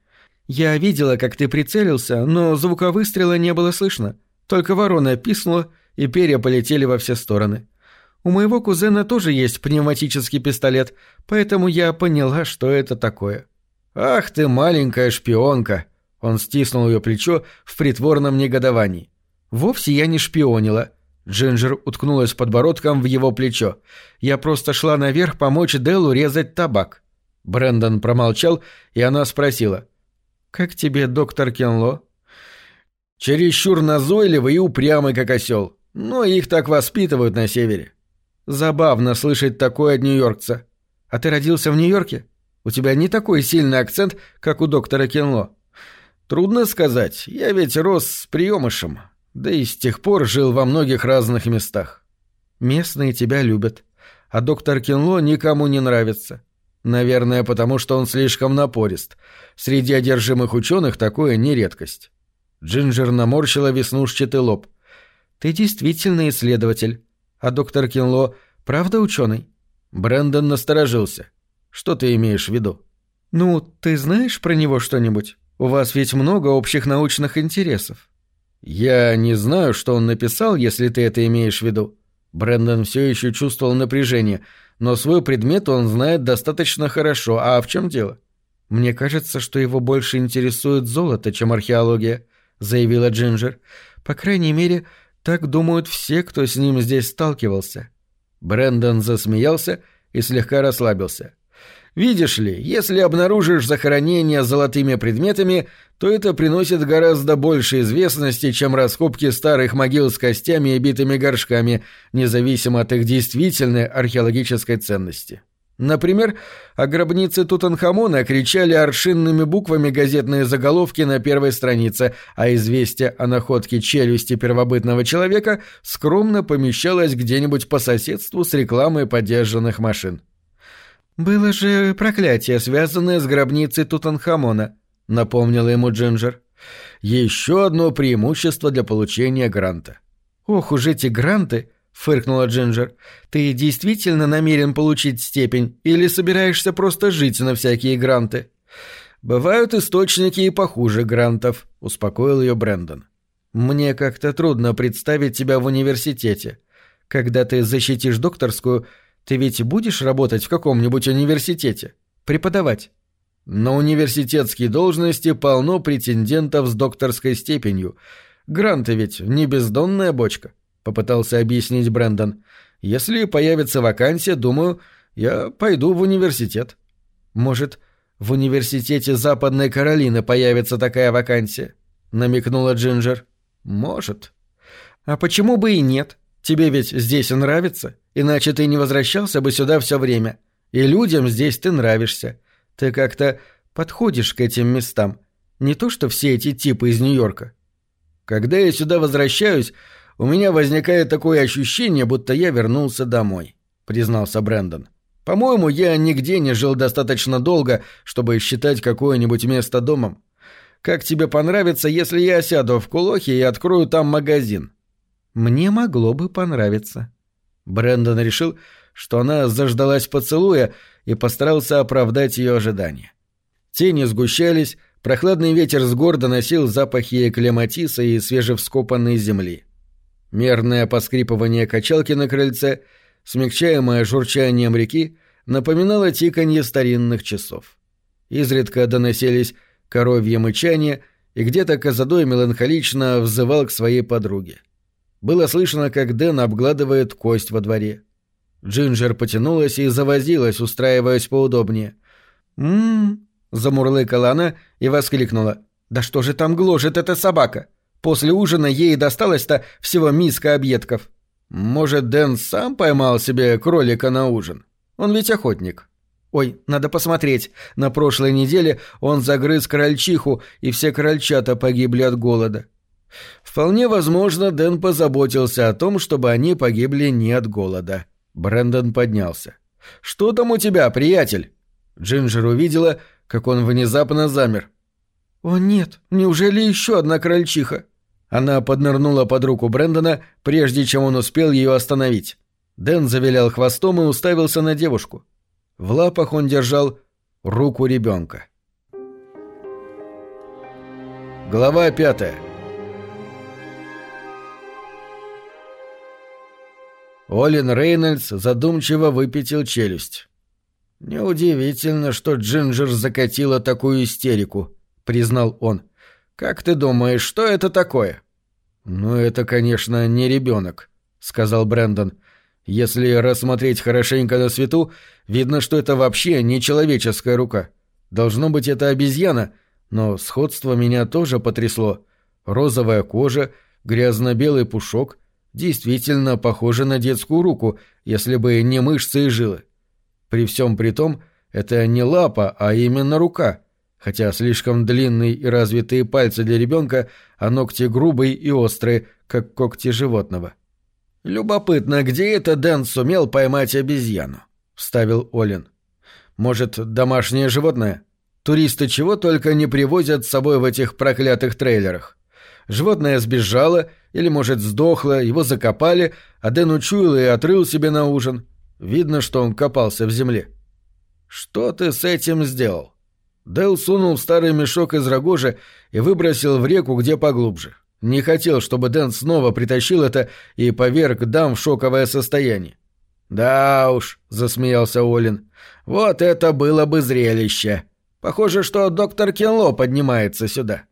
Я видела, как ты прицелился, но звука выстрела не было слышно. Только ворона писнула, и перья полетели во все стороны. У моего кузена тоже есть пневматический пистолет, поэтому я поняла, что это такое. «Ах ты, маленькая шпионка!» Он стиснул ее плечо в притворном негодовании. «Вовсе я не шпионила. Джинджер уткнулась подбородком в его плечо. «Я просто шла наверх помочь Делу резать табак». Брэндон промолчал, и она спросила. «Как тебе, доктор Кенло?» «Чересчур назойливый и упрямый, как осел. Но их так воспитывают на севере. Забавно слышать такое от нью-йоркца. А ты родился в Нью-Йорке? У тебя не такой сильный акцент, как у доктора Кенло. Трудно сказать, я ведь рос с приемышем, да и с тех пор жил во многих разных местах. Местные тебя любят, а доктор Кенло никому не нравится. Наверное, потому что он слишком напорист. Среди одержимых ученых такое не редкость. Джинджер наморщила веснушчатый лоб. «Ты действительно исследователь. А доктор Кенло правда ученый?» Брэндон насторожился. «Что ты имеешь в виду?» «Ну, ты знаешь про него что-нибудь? У вас ведь много общих научных интересов». «Я не знаю, что он написал, если ты это имеешь в виду». Брэндон все еще чувствовал напряжение, но свой предмет он знает достаточно хорошо. А в чем дело? «Мне кажется, что его больше интересует золото, чем археология», — заявила Джинджер. «По крайней мере, так думают все, кто с ним здесь сталкивался». Брэндон засмеялся и слегка расслабился. Видишь ли, если обнаружишь захоронение золотыми предметами, то это приносит гораздо больше известности, чем раскопки старых могил с костями и битыми горшками, независимо от их действительной археологической ценности. Например, о гробнице Тутанхамона кричали аршинными буквами газетные заголовки на первой странице, а известие о находке челюсти первобытного человека скромно помещалось где-нибудь по соседству с рекламой подержанных машин. «Было же проклятие, связанное с гробницей Тутанхамона», — напомнила ему Джинджер. «Еще одно преимущество для получения гранта». «Ох уж эти гранты!» — фыркнула Джинджер. «Ты действительно намерен получить степень или собираешься просто жить на всякие гранты?» «Бывают источники и похуже грантов», — успокоил ее Брэндон. «Мне как-то трудно представить тебя в университете. Когда ты защитишь докторскую, ты ведь будешь работать в каком-нибудь университете? Преподавать? На университетские должности полно претендентов с докторской степенью. Гранты ведь не бездонная бочка, попытался объяснить Брэндон. Если появится вакансия, думаю, я пойду в университет. Может, в университете Западной Каролины появится такая вакансия? намекнула Джинджер. Может. А почему бы и нет? Тебе ведь здесь нравится? Иначе ты не возвращался бы сюда все время. И людям здесь ты нравишься. Ты как-то подходишь к этим местам. Не то что все эти типы из Нью-Йорка. Когда я сюда возвращаюсь, у меня возникает такое ощущение, будто я вернулся домой», — признался Брэндон. «По-моему, я нигде не жил достаточно долго, чтобы считать какое-нибудь место домом. Как тебе понравится, если я сяду в Кулохе и открою там магазин?» «Мне могло бы понравиться», Брэндон решил, что она заждалась поцелуя и постарался оправдать ее ожидания. Тени сгущались, прохладный ветер с гор доносил запахи клематиса и свежевскопанной земли. Мерное поскрипывание качалки на крыльце, смягчаемое журчанием реки, напоминало тиканье старинных часов. Изредка доносились коровье мычание, и где-то Казадой меланхолично взывал к своей подруге. Было слышно, как Дэн обгладывает кость во дворе. Джинджер потянулась и завозилась, устраиваясь поудобнее. «М-м-м», замурлыкала она и воскликнула. «Да что же там гложет эта собака? После ужина ей досталось-то всего миска объедков. Может, Дэн сам поймал себе кролика на ужин? Он ведь охотник». «Ой, надо посмотреть. На прошлой неделе он загрыз крольчиху, и все крольчата погибли от голода. Вполне возможно, Дэн позаботился о том, чтобы они погибли не от голода. Брэндон поднялся. «Что там у тебя, приятель?» Джинджер увидела, как он внезапно замер. «О нет, неужели еще одна крольчиха?» Она поднырнула под руку Брэндона, прежде чем он успел ее остановить. Дэн завилял хвостом и уставился на девушку. В лапах он держал руку ребенка. Глава пятая Олин Рейнольдс задумчиво выпятил челюсть. «Неудивительно, что Джинджер закатила такую истерику», — признал он. «Как ты думаешь, что это такое?» «Ну, это, конечно, не ребенок», — сказал Брэндон. Если рассмотреть хорошенько на свету, видно, что это вообще не человеческая рука. Должно быть, это обезьяна, но сходство меня тоже потрясло. Розовая кожа, грязно-белый пушок, действительно похоже на детскую руку, если бы не мышцы и жилы. При всем при том, это не лапа, а именно рука, хотя слишком длинные и развитые пальцы для ребенка, а ногти грубые и острые, как когти животного. «Любопытно, где это Дэн сумел поймать обезьяну?» — вставил Олин. «Может, домашнее животное? Туристы чего только не привозят с собой в этих проклятых трейлерах. Животное сбежало или, может, сдохло, его закопали, а Дэн учуял и отрыл себе на ужин. Видно, что он копался в земле». «Что ты с этим сделал?» Дэл сунул в старый мешок из рогожи и выбросил в реку где поглубже. Не хотел, чтобы Дэн снова притащил это и поверг дам в шоковое состояние. «Да уж», — засмеялся Олин, — «вот это было бы зрелище. Похоже, что доктор Кенло поднимается сюда».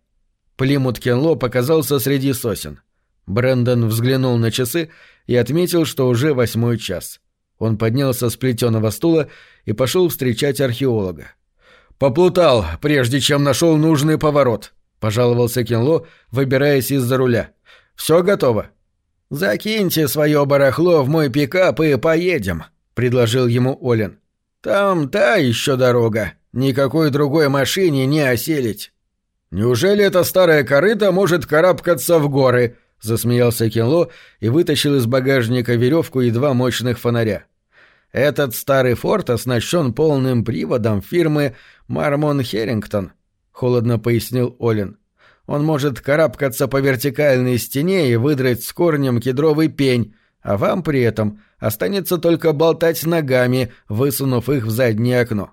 Плимут Кенло показался среди сосен. Брэндон взглянул на часы и отметил, что уже восьмой час. Он поднялся с плетеного стула и пошел встречать археолога. «Поплутал, прежде чем нашел нужный поворот», — пожаловался Кенло, выбираясь из-за руля. «Все готово?» «Закиньте свое барахло в мой пикап и поедем», — предложил ему Олин. «Там та еще дорога. Никакой другой машине не оселить». «Неужели эта старая корыта может карабкаться в горы?» — засмеялся Кенло и вытащил из багажника веревку и два мощных фонаря. «Этот старый форт оснащен полным приводом фирмы «Мармон Херингтон», холодно пояснил Олин. Он может карабкаться по вертикальной стене и выдрать с корнем кедровый пень, а вам при этом останется только болтать ногами, высунув их в заднее окно.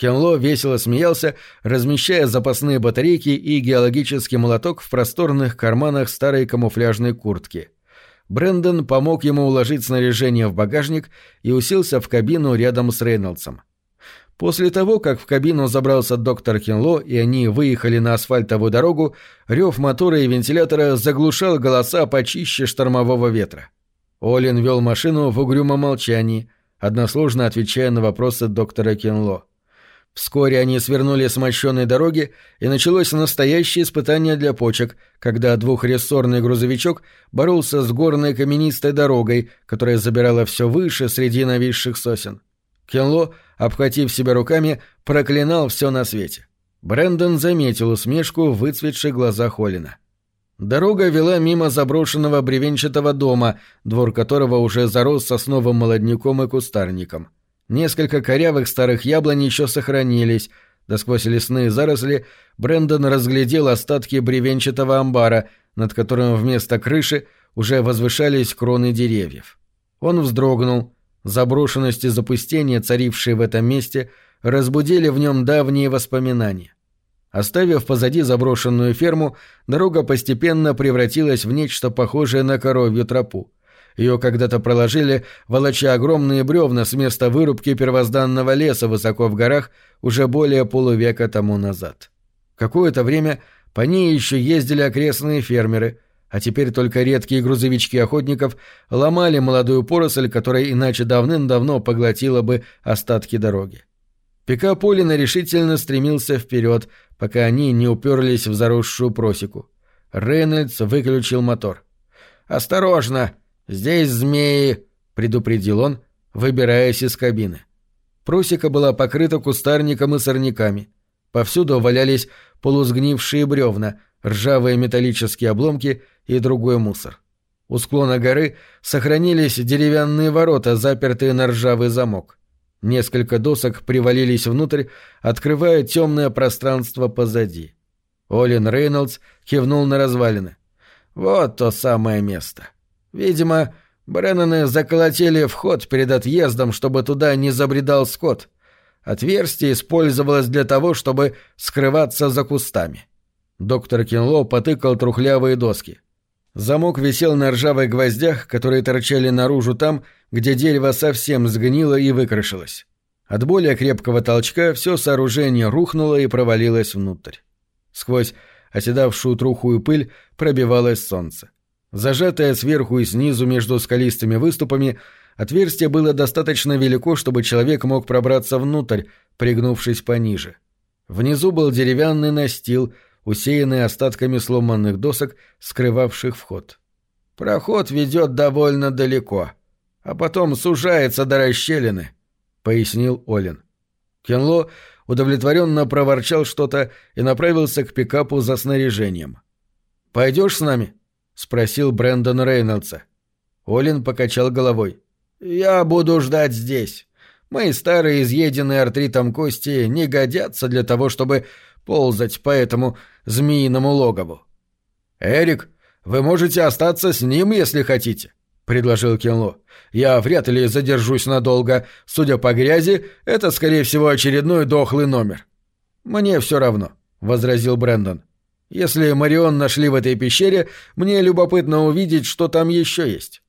Кенло весело смеялся, размещая запасные батарейки и геологический молоток в просторных карманах старой камуфляжной куртки. Брэндон помог ему уложить снаряжение в багажник и уселся в кабину рядом с Рейнольдсом. После того, как в кабину забрался доктор Кинло и они выехали на асфальтовую дорогу, рев мотора и вентилятора заглушал голоса почище штормового ветра. Олин вел машину в угрюмом молчании, односложно отвечая на вопросы доктора Кинло. Вскоре они свернули с мощенной дороги, и началось настоящее испытание для почек, когда двухрессорный грузовичок боролся с горной каменистой дорогой, которая забирала все выше среди нависших сосен. Кенло, обхватив себя руками, проклинал все на свете. Брэндон заметил усмешку в выцветших глазах Холлина. Дорога вела мимо заброшенного бревенчатого дома, двор которого уже зарос сосновым молодняком и кустарником. Несколько корявых старых яблонь еще сохранились, да сквозь лесные заросли Брэндон разглядел остатки бревенчатого амбара, над которым вместо крыши уже возвышались кроны деревьев. Он вздрогнул — Заброшенность и запустение, царившие в этом месте, разбудили в нем давние воспоминания. Оставив позади заброшенную ферму, дорога постепенно превратилась в нечто похожее на коровью тропу. Ее когда-то проложили, волоча огромные бревна с места вырубки первозданного леса высоко в горах уже более полувека тому назад. Какое-то время по ней еще ездили окрестные фермеры – а теперь только редкие грузовички охотников ломали молодую поросль, которая иначе давным-давно поглотила бы остатки дороги. Пикап Олина решительно стремился вперед, пока они не уперлись в заросшую просеку. Рейнольдс выключил мотор. «Осторожно! Здесь змеи!» — предупредил он, выбираясь из кабины. Просека была покрыта кустарником и сорняками. Повсюду валялись полусгнившие бревна, ржавые металлические обломки и другой мусор. У склона горы сохранились деревянные ворота, запертые на ржавый замок. Несколько досок привалились внутрь, открывая темное пространство позади. Олин Рейнольдс кивнул на развалины. «Вот то самое место. Видимо, Бреннаны заколотили вход перед отъездом, чтобы туда не забредал скот. Отверстие использовалось для того, чтобы скрываться за кустами. Доктор Кинло потыкал трухлявые доски. Замок висел на ржавых гвоздях, которые торчали наружу там, где дерево совсем сгнило и выкрашилось. От более крепкого толчка все сооружение рухнуло и провалилось внутрь. Сквозь оседавшую трухую пыль пробивалось солнце. Зажатое сверху и снизу между скалистыми выступами, Отверстие было достаточно велико, чтобы человек мог пробраться внутрь, пригнувшись пониже. Внизу был деревянный настил, усеянный остатками сломанных досок, скрывавших вход. «Проход ведет довольно далеко, а потом сужается до расщелины», — пояснил Олин. Кенло удовлетворенно проворчал что-то и направился к пикапу за снаряжением. «Пойдешь с нами?» — спросил Брэндон Рейнольдса. Олин покачал головой. «Я буду ждать здесь. Мои старые изъеденные артритом кости не годятся для того, чтобы ползать по этому змеиному логову». «Эрик, вы можете остаться с ним, если хотите», — предложил Кенло. «Я вряд ли задержусь надолго. Судя по грязи, это, скорее всего, очередной дохлый номер». «Мне все равно», — возразил Брэндон. «Если Марион нашли в этой пещере, мне любопытно увидеть, что там еще есть».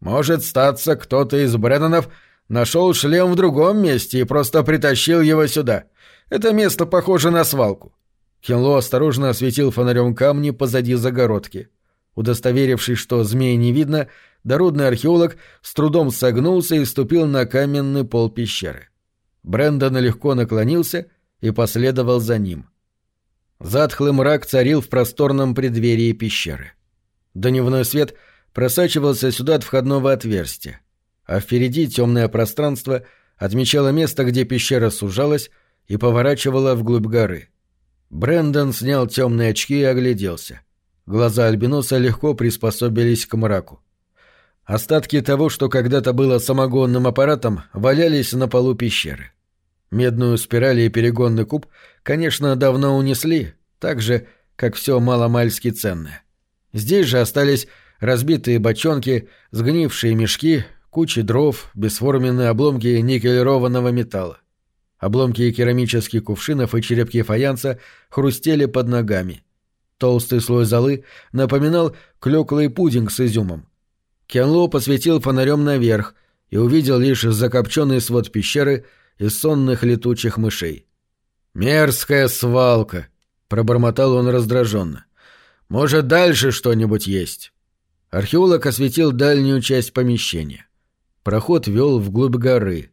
«Может, статься кто-то из Бреннанов нашел шлем в другом месте и просто притащил его сюда. Это место похоже на свалку». Кенло осторожно осветил фонарем камни позади загородки. Удостоверившись, что змеи не видно, дородный археолог с трудом согнулся и ступил на каменный пол пещеры. Брэндон легко наклонился и последовал за ним. Затхлый мрак царил в просторном преддверии пещеры. Дневной свет просачивался сюда от входного отверстия, а впереди темное пространство отмечало место, где пещера сужалась и поворачивала вглубь горы. Брэндон снял темные очки и огляделся — Глаза альбиноса легко приспособились к мраку. Остатки того, что когда-то было самогонным аппаратом, валялись на полу пещеры. Медную спираль и перегонный куб, конечно, давно унесли, так же, как все маломальски ценное. Здесь же остались разбитые бочонки, сгнившие мешки, кучи дров, бесформенные обломки никелированного металла. Обломки керамических кувшинов и черепки фаянса хрустели под ногами. Толстый слой золы напоминал клёклый пудинг с изюмом. Кенло посветил фонарем наверх и увидел лишь закопченный свод пещеры из сонных летучих мышей. «Мерзкая свалка!» — пробормотал он раздраженно. «Может, дальше что-нибудь есть?» Археолог осветил дальнюю часть помещения. Проход вел вглубь горы.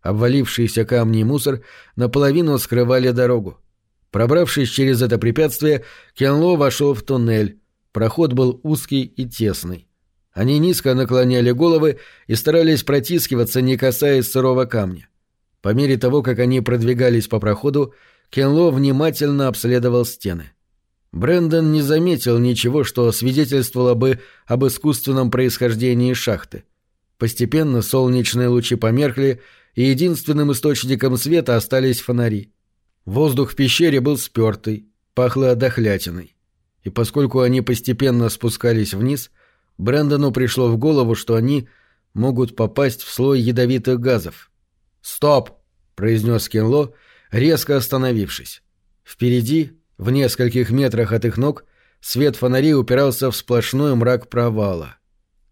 Обвалившиеся камни и мусор наполовину скрывали дорогу. Пробравшись через это препятствие, Кенло вошел в туннель. Проход был узкий и тесный. Они низко наклоняли головы и старались протискиваться, не касаясь сырого камня. По мере того, как они продвигались по проходу, Кенло внимательно обследовал стены. Брендон не заметил ничего, что свидетельствовало бы об искусственном происхождении шахты. Постепенно солнечные лучи померкли, и единственным источником света остались фонари. Воздух в пещере был спертый, пахло дохлятиной. И поскольку они постепенно спускались вниз, Брэндону пришло в голову, что они могут попасть в слой ядовитых газов. «Стоп!» — произнес Кенло, резко остановившись. Впереди, в нескольких метрах от их ног, свет фонарей упирался в сплошной мрак провала.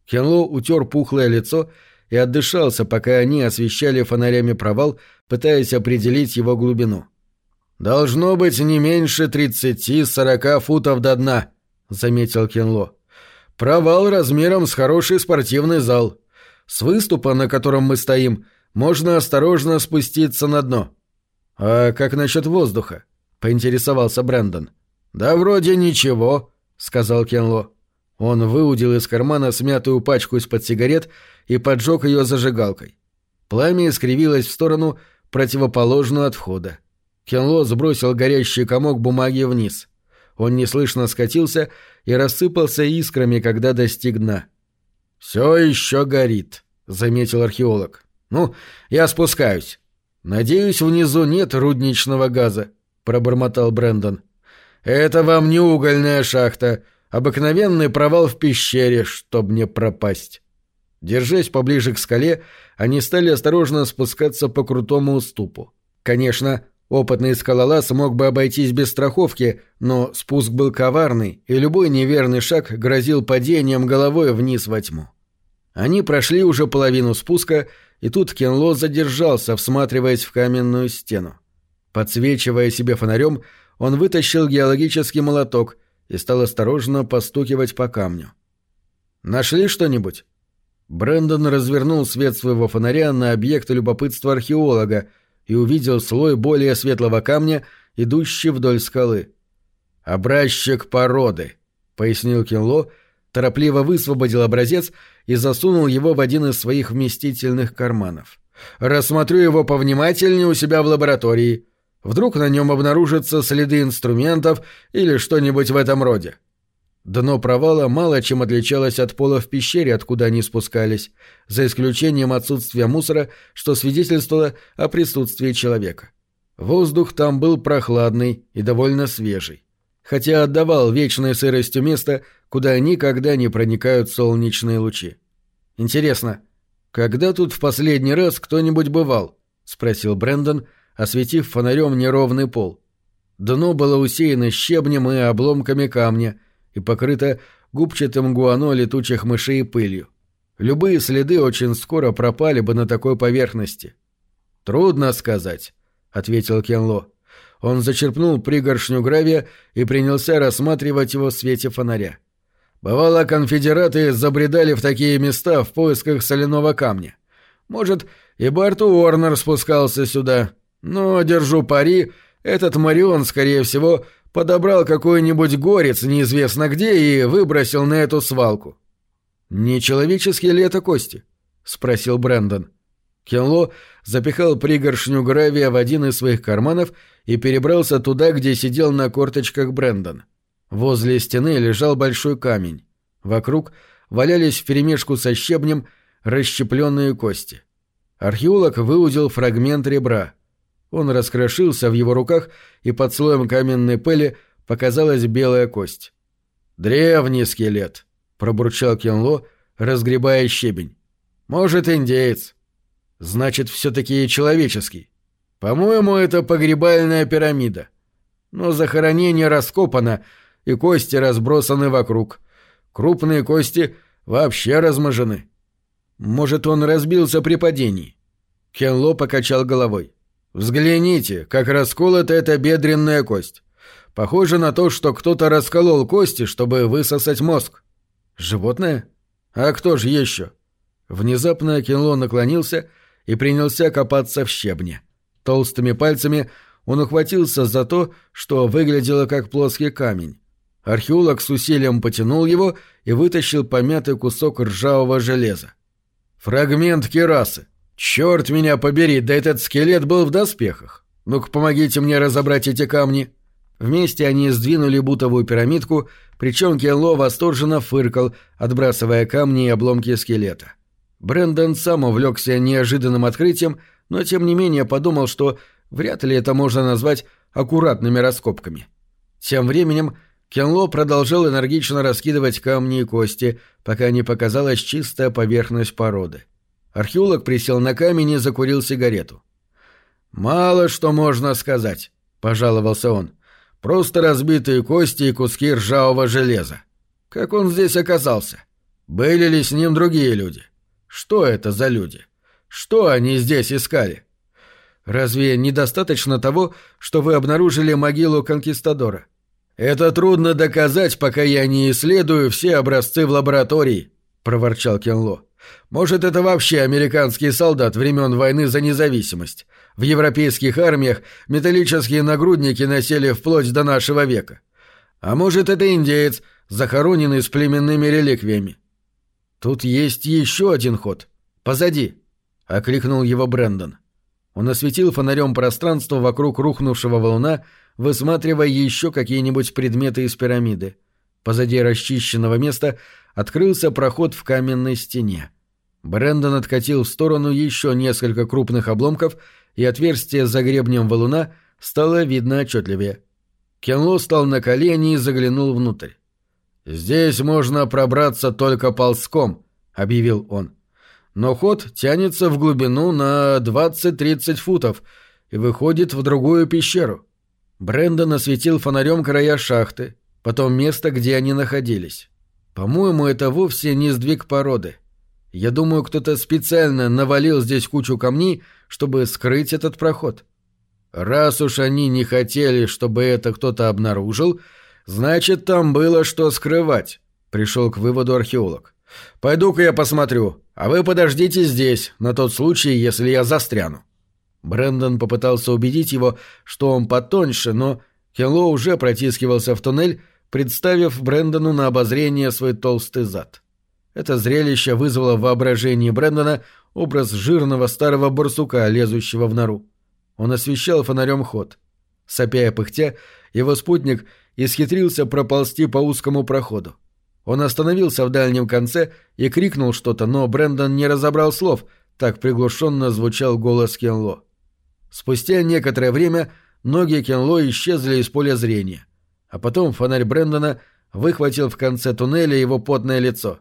Кенло утер пухлое лицо и отдышался, пока они освещали фонарями провал, пытаясь определить его глубину. — «Должно быть не меньше тридцати-сорока футов до дна», — заметил Кенло. «Провал размером с хороший спортивный зал. С выступа, на котором мы стоим, можно осторожно спуститься на дно». «А как насчет воздуха?» — поинтересовался Брэндон. «Да вроде ничего», — сказал Кенло. Он выудил из кармана смятую пачку из-под сигарет и поджег ее зажигалкой. Пламя искривилось в сторону, противоположную от входа. Кенло сбросил горящий комок бумаги вниз. Он неслышно скатился и рассыпался искрами, когда достиг дна. «Все еще горит», — заметил археолог. «Ну, я спускаюсь. Надеюсь, внизу нет рудничного газа», — пробормотал Брэндон. «Это вам не угольная шахта, обыкновенный провал в пещере, чтоб не пропасть». Держась поближе к скале, они стали осторожно спускаться по крутому уступу. Конечно, Опытный скалолаз мог бы обойтись без страховки, но спуск был коварный, и любой неверный шаг грозил падением головой вниз во тьму. Они прошли уже половину спуска, и тут Кенло задержался, всматриваясь в каменную стену. Подсвечивая себе фонарем, он вытащил геологический молоток и стал осторожно постукивать по камню. «Нашли что-нибудь?» Брэндон развернул свет своего фонаря на объект любопытства археолога и увидел слой более светлого камня, идущий вдоль скалы. «Образчик породы», — пояснил Кинло, торопливо высвободил образец и засунул его в один из своих вместительных карманов. «Рассмотрю его повнимательнее у себя в лаборатории. Вдруг на нем обнаружатся следы инструментов или что-нибудь в этом роде». Дно провала мало чем отличалось от пола в пещере, откуда они спускались, за исключением отсутствия мусора, что свидетельствовало о присутствии человека. Воздух там был прохладный и довольно свежий, хотя отдавал вечной сыростью место, куда никогда не проникают солнечные лучи. «Интересно, когда тут в последний раз кто-нибудь бывал?» — спросил Брэндон, осветив фонарем неровный пол. Дно было усеяно щебнем и обломками камня — и покрыта губчатым гуано летучих мышей и пылью. Любые следы очень скоро пропали бы на такой поверхности. «Трудно сказать», — ответил Кенло. Он зачерпнул пригоршню гравия и принялся рассматривать его в свете фонаря. Бывало, конфедераты забредали в такие места в поисках соляного камня. Может, и Барт Уорнер спускался сюда, но, держу пари, этот Марион, скорее всего, подобрал какой-нибудь горец неизвестно где и выбросил на эту свалку. «Не человеческие ли это кости?» — спросил Брэндон. Кенло запихал пригоршню гравия в один из своих карманов и перебрался туда, где сидел на корточках Брэндон. Возле стены лежал большой камень. Вокруг валялись вперемешку со щебнем расщепленные кости. Археолог выудил фрагмент ребра. Он раскрошился в его руках, и под слоем каменной пыли показалась белая кость. «Древний скелет», — пробурчал Кенло, разгребая щебень. «Может, индеец. Значит, все-таки человеческий. По-моему, это погребальная пирамида. Но захоронение раскопано, и кости разбросаны вокруг. Крупные кости вообще размажены. Может, он разбился при падении?» Кенло покачал головой. Взгляните, как расколота эта бедренная кость. Похоже на то, что кто-то расколол кости, чтобы высосать мозг. Животное? А кто же еще? Внезапно Кинло наклонился и принялся копаться в щебне. Толстыми пальцами он ухватился за то, что выглядело как плоский камень. Археолог с усилием потянул его и вытащил помятый кусок ржавого железа. «Фрагмент керасы», «Черт меня побери, да этот скелет был в доспехах! Ну-ка, помогите мне разобрать эти камни!» Вместе они сдвинули бутовую пирамидку, причем Кенло восторженно фыркал, отбрасывая камни и обломки скелета. Брэндон сам увлекся неожиданным открытием, но тем не менее подумал, что вряд ли это можно назвать аккуратными раскопками. Тем временем Кенло продолжал энергично раскидывать камни и кости, пока не показалась чистая поверхность породы. — Археолог присел на камень и закурил сигарету. «Мало что можно сказать», — пожаловался он. «Просто разбитые кости и куски ржавого железа. Как он здесь оказался? Были ли с ним другие люди? Что это за люди? Что они здесь искали?» «Разве недостаточно того, что вы обнаружили могилу конкистадора?» «Это трудно доказать, пока я не исследую все образцы в лаборатории», — проворчал Кенло. Может, это вообще американский солдат времен войны за независимость. В европейских армиях металлические нагрудники носили вплоть до нашего века. А может, это индеец, захороненный с племенными реликвиями. Тут есть еще один ход. Позади, — окликнул его Брэндон. Он осветил фонарем пространство вокруг рухнувшего валуна, высматривая еще какие-нибудь предметы из пирамиды. Позади расчищенного места открылся проход в каменной стене. Брэндон откатил в сторону еще несколько крупных обломков, и отверстие за гребнем валуна стало видно отчетливее. Кенло стал на колени и заглянул внутрь. «Здесь можно пробраться только ползком», — объявил он. «Но ход тянется в глубину на 20-30 футов и выходит в другую пещеру». Брэндон осветил фонарем края шахты, потом место, где они находились. По-моему, это вовсе не сдвиг породы. Я думаю, кто-то специально навалил здесь кучу камней, чтобы скрыть этот проход. Раз уж они не хотели, чтобы это кто-то обнаружил, значит, там было что скрывать, пришел к выводу археолог. «Пойду-ка я посмотрю, а вы подождите здесь, на тот случай, если я застряну». Брэндон попытался убедить его, что он потоньше, но Кенло уже протискивался в туннель, представив Брэндону на обозрение свой толстый зад. Это зрелище вызвало в воображении Брэндона образ жирного старого барсука, лезущего в нору. Он освещал фонарем ход. Сопя и пыхтя, его спутник исхитрился проползти по узкому проходу. Он остановился в дальнем конце и крикнул что-то, но Брэндон не разобрал слов, так приглушенно звучал голос Кенло. Спустя некоторое время ноги Кенло исчезли из поля зрения, а потом фонарь Брэндона выхватил в конце туннеля его потное лицо.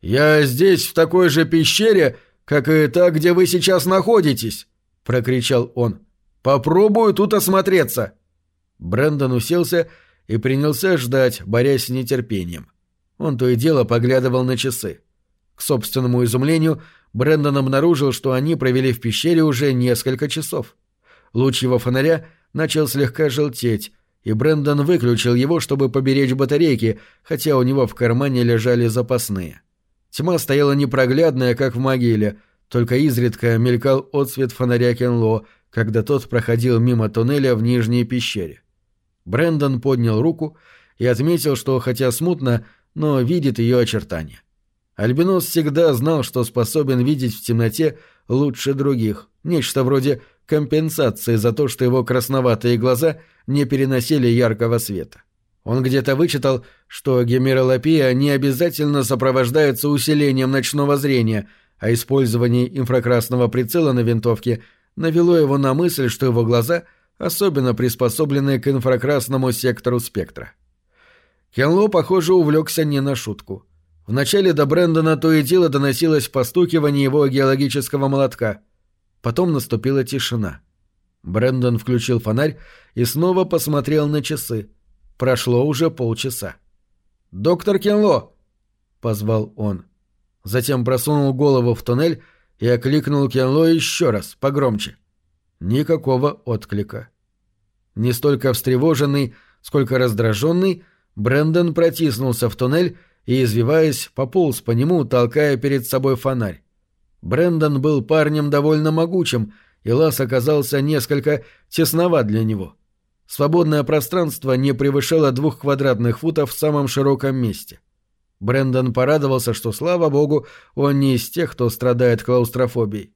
«Я здесь, в такой же пещере, как и та, где вы сейчас находитесь!» — прокричал он. «Попробую тут осмотреться!» Брэндон уселся и принялся ждать, борясь с нетерпением. Он то и дело поглядывал на часы. К собственному изумлению, Брэндон обнаружил, что они провели в пещере уже несколько часов. Луч его фонаря начал слегка желтеть, и Брэндон выключил его, чтобы поберечь батарейки, хотя у него в кармане лежали запасные. Тьма стояла непроглядная, как в могиле, только изредка мелькал отсвет фонаря Кенло, когда тот проходил мимо туннеля в нижней пещере. Брэндон поднял руку и отметил, что хотя смутно, но видит ее очертания. Альбинос всегда знал, что способен видеть в темноте лучше других, нечто вроде компенсации за то, что его красноватые глаза не переносили яркого света. Он где-то вычитал, что гемеролопия не обязательно сопровождается усилением ночного зрения, а использование инфракрасного прицела на винтовке навело его на мысль, что его глаза особенно приспособлены к инфракрасному сектору спектра. Кенло, похоже, увлекся не на шутку. Вначале до Брэндона то и дело доносилось постукивание его геологического молотка. Потом наступила тишина. Брэндон включил фонарь и снова посмотрел на часы — Прошло уже полчаса. «Доктор Кенло!» — позвал он. Затем просунул голову в туннель и окликнул Кенло еще раз, погромче. Никакого отклика. Не столько встревоженный, сколько раздраженный, Брэндон протиснулся в туннель и, извиваясь, пополз по нему, толкая перед собой фонарь. Брэндон был парнем довольно могучим, и лаз оказался несколько тесноват для него. Свободное пространство не превышало двух квадратных футов в самом широком месте. Брендон порадовался, что, слава богу, он не из тех, кто страдает клаустрофобией.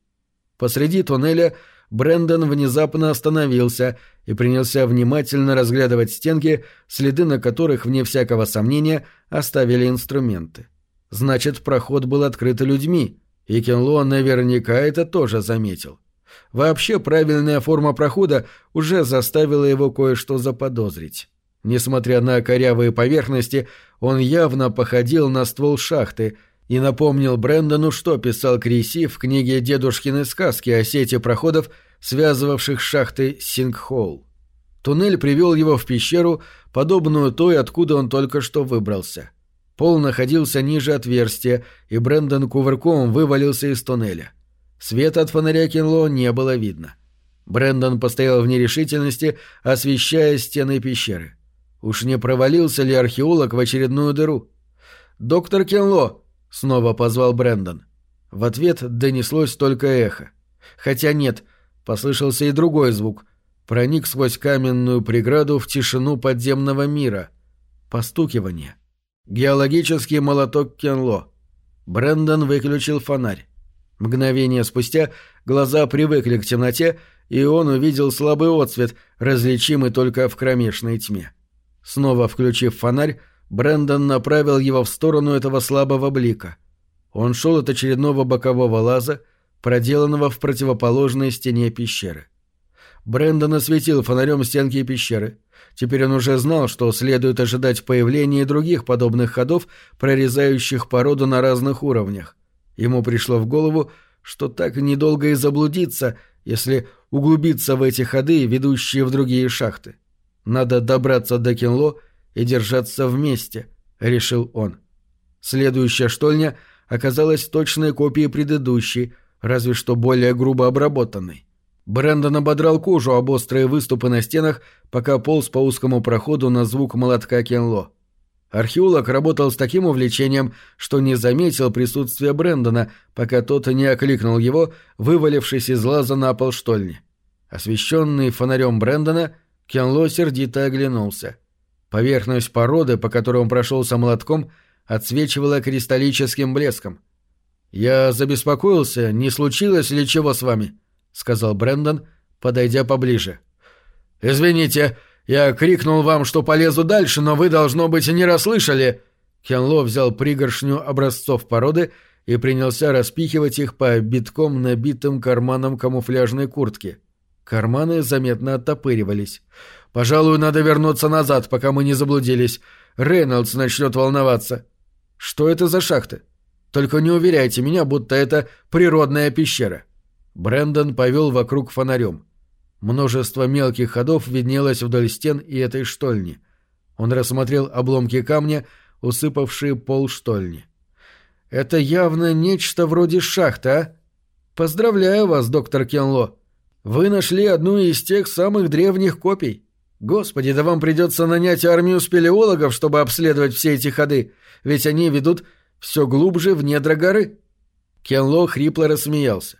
Посреди туннеля Брендон внезапно остановился и принялся внимательно разглядывать стенки, следы на которых, вне всякого сомнения, оставили инструменты. Значит, проход был открыт людьми, и Кенло наверняка это тоже заметил. Вообще правильная форма прохода уже заставила его кое-что заподозрить. Несмотря на корявые поверхности, он явно походил на ствол шахты и напомнил Брэндону, что писал Криси в книге «Дедушкины сказки» о сети проходов, связывавших шахты Сингхолл. Туннель привел его в пещеру, подобную той, откуда он только что выбрался. Пол находился ниже отверстия, и Брэндон кувырком вывалился из туннеля. Света от фонаря Кинло не было видно. Брендон постоял в нерешительности, освещая стены пещеры. Уж не провалился ли археолог в очередную дыру? «Доктор Кенло!» — снова позвал Брендон. В ответ донеслось только эхо. Хотя нет, послышался и другой звук. Проник сквозь каменную преграду в тишину подземного мира. Постукивание. Геологический молоток Кенло. Брендон выключил фонарь. Мгновение спустя глаза привыкли к темноте, и он увидел слабый отсвет, различимый только в кромешной тьме. Снова включив фонарь, Брендон направил его в сторону этого слабого блика. Он шел от очередного бокового лаза, проделанного в противоположной стене пещеры. Брендон осветил фонарем стенки пещеры. Теперь он уже знал, что следует ожидать появления других подобных ходов, прорезающих породу на разных уровнях. Ему пришло в голову, что так недолго и заблудиться, если углубиться в эти ходы, ведущие в другие шахты. Надо добраться до Кенло и держаться вместе, решил он. Следующая штольня оказалась точной копией предыдущей, разве что более грубо обработанной. Брэндон ободрал кожу об острые выступы на стенах, пока полз по узкому проходу на звук молотка Кенло. Археолог работал с таким увлечением, что не заметил присутствия Брэндона, пока тот не окликнул его, вывалившись из лаза на пол штольни. Освещенный фонарем Брэндона, Кенло сердито оглянулся. Поверхность породы, по которой он прошелся молотком, отсвечивала кристаллическим блеском. «Я забеспокоился, не случилось ли чего с вами?» — сказал Брэндон, подойдя поближе. «Извините, я крикнул вам, что полезу дальше, но вы, должно быть, не расслышали». Кенло взял пригоршню образцов породы и принялся распихивать их по битком набитым карманам камуфляжной куртки. Карманы заметно оттопыривались. «Пожалуй, надо вернуться назад, пока мы не заблудились. Рейнольдс начнет волноваться». «Что это за шахты? Только не уверяйте меня, будто это природная пещера». Брэндон повел вокруг фонарем. Множество мелких ходов виднелось вдоль стен и этой штольни. Он рассмотрел обломки камня, усыпавшие пол штольни. «Это явно нечто вроде шахты, а? Поздравляю вас, доктор Кенло. Вы нашли одну из тех самых древних копий. Господи, да вам придется нанять армию спелеологов, чтобы обследовать все эти ходы, ведь они ведут все глубже в недра горы». Кенло хрипло рассмеялся.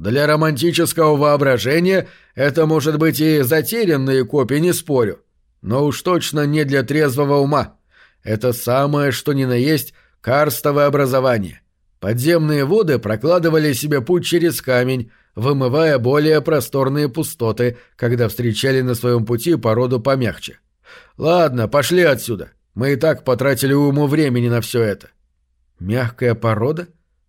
Для романтического воображения это может быть и затерянные копии, не спорю. Но уж точно не для трезвого ума. Это самое, что ни на есть, карстовое образование. Подземные воды прокладывали себе путь через камень, вымывая более просторные пустоты, когда встречали на своем пути породу помягче. Ладно, пошли отсюда. Мы и так потратили уйму времени на все это. Мягкая порода?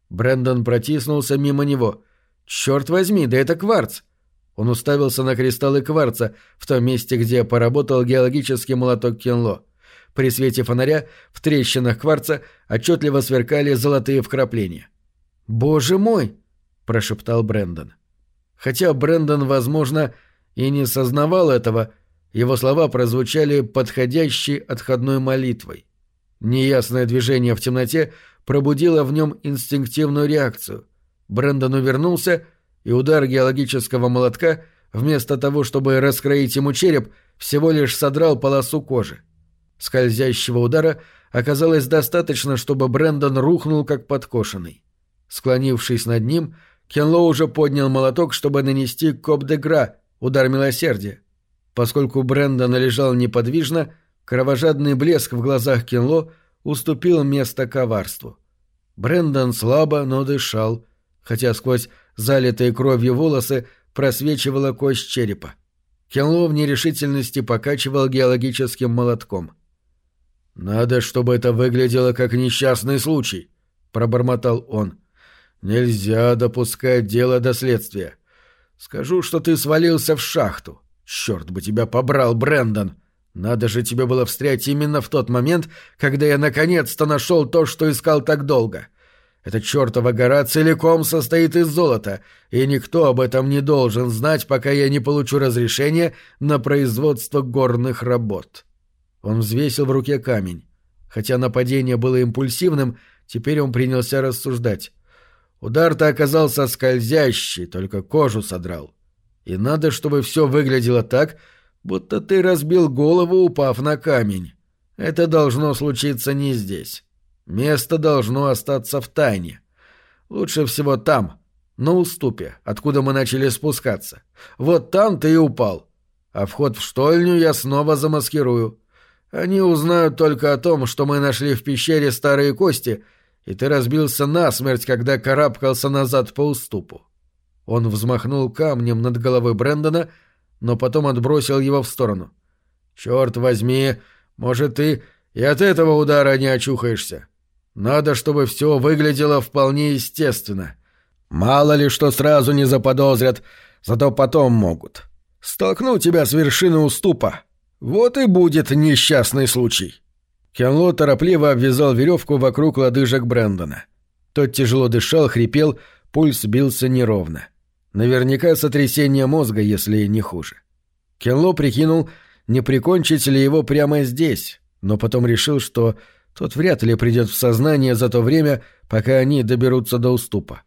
Брендон протиснулся мимо него — «Черт возьми, да это кварц!» Он уставился на кристаллы кварца в том месте, где поработал геологический молоток Кенло. При свете фонаря в трещинах кварца отчетливо сверкали золотые вкрапления. «Боже мой!» — прошептал Брендон. Хотя Брендон, возможно, и не сознавал этого, его слова прозвучали подходящей отходной молитвой. Неясное движение в темноте пробудило в нем инстинктивную реакцию. Брэндон увернулся, и удар геологического молотка, вместо того, чтобы раскроить ему череп, всего лишь содрал полосу кожи. Скользящего удара оказалось достаточно, чтобы Брэндон рухнул как подкошенный. Склонившись над ним, Кенло уже поднял молоток, чтобы нанести коп-де-гра, удар милосердия. Поскольку Брэндон лежал неподвижно, кровожадный блеск в глазах Кенло уступил место коварству. Брэндон слабо, но дышал, хотя сквозь залитые кровью волосы просвечивала кость черепа. Кенло в нерешительности покачивал геологическим молотком. «Надо, чтобы это выглядело как несчастный случай», — пробормотал он. «Нельзя допускать дело до следствия. Скажу, что ты свалился в шахту. Черт бы тебя побрал, Брэндон! Надо же тебе было встрять именно в тот момент, когда я наконец-то нашел то, что искал так долго. Эта чертова гора целиком состоит из золота, и никто об этом не должен знать, пока я не получу разрешение на производство горных работ. Он взвесил в руке камень. Хотя нападение было импульсивным, теперь он принялся рассуждать. Удар-то оказался скользящий, только кожу содрал. И надо, чтобы все выглядело так, будто ты разбил голову, упав на камень. Это должно случиться не здесь. Место должно остаться в тайне. Лучше всего там, на уступе, откуда мы начали спускаться. Вот там ты и упал. А вход в штольню я снова замаскирую. Они узнают только о том, что мы нашли в пещере старые кости, и ты разбился насмерть, когда карабкался назад по уступу. Он взмахнул камнем над головой Брэндона, но потом отбросил его в сторону. «Черт возьми, может, ты и от этого удара не очухаешься. Надо, чтобы все выглядело вполне естественно. Мало ли что сразу не заподозрят, зато потом могут. Столкну тебя с вершины уступа. Вот и будет несчастный случай». Кенло торопливо обвязал веревку вокруг лодыжек Брэндона. Тот тяжело дышал, хрипел, пульс бился неровно. Наверняка сотрясение мозга, если не хуже. Кенло прикинул, не прикончить ли его прямо здесь, но потом решил, что тот вряд ли придет в сознание за то время, пока они доберутся до уступа.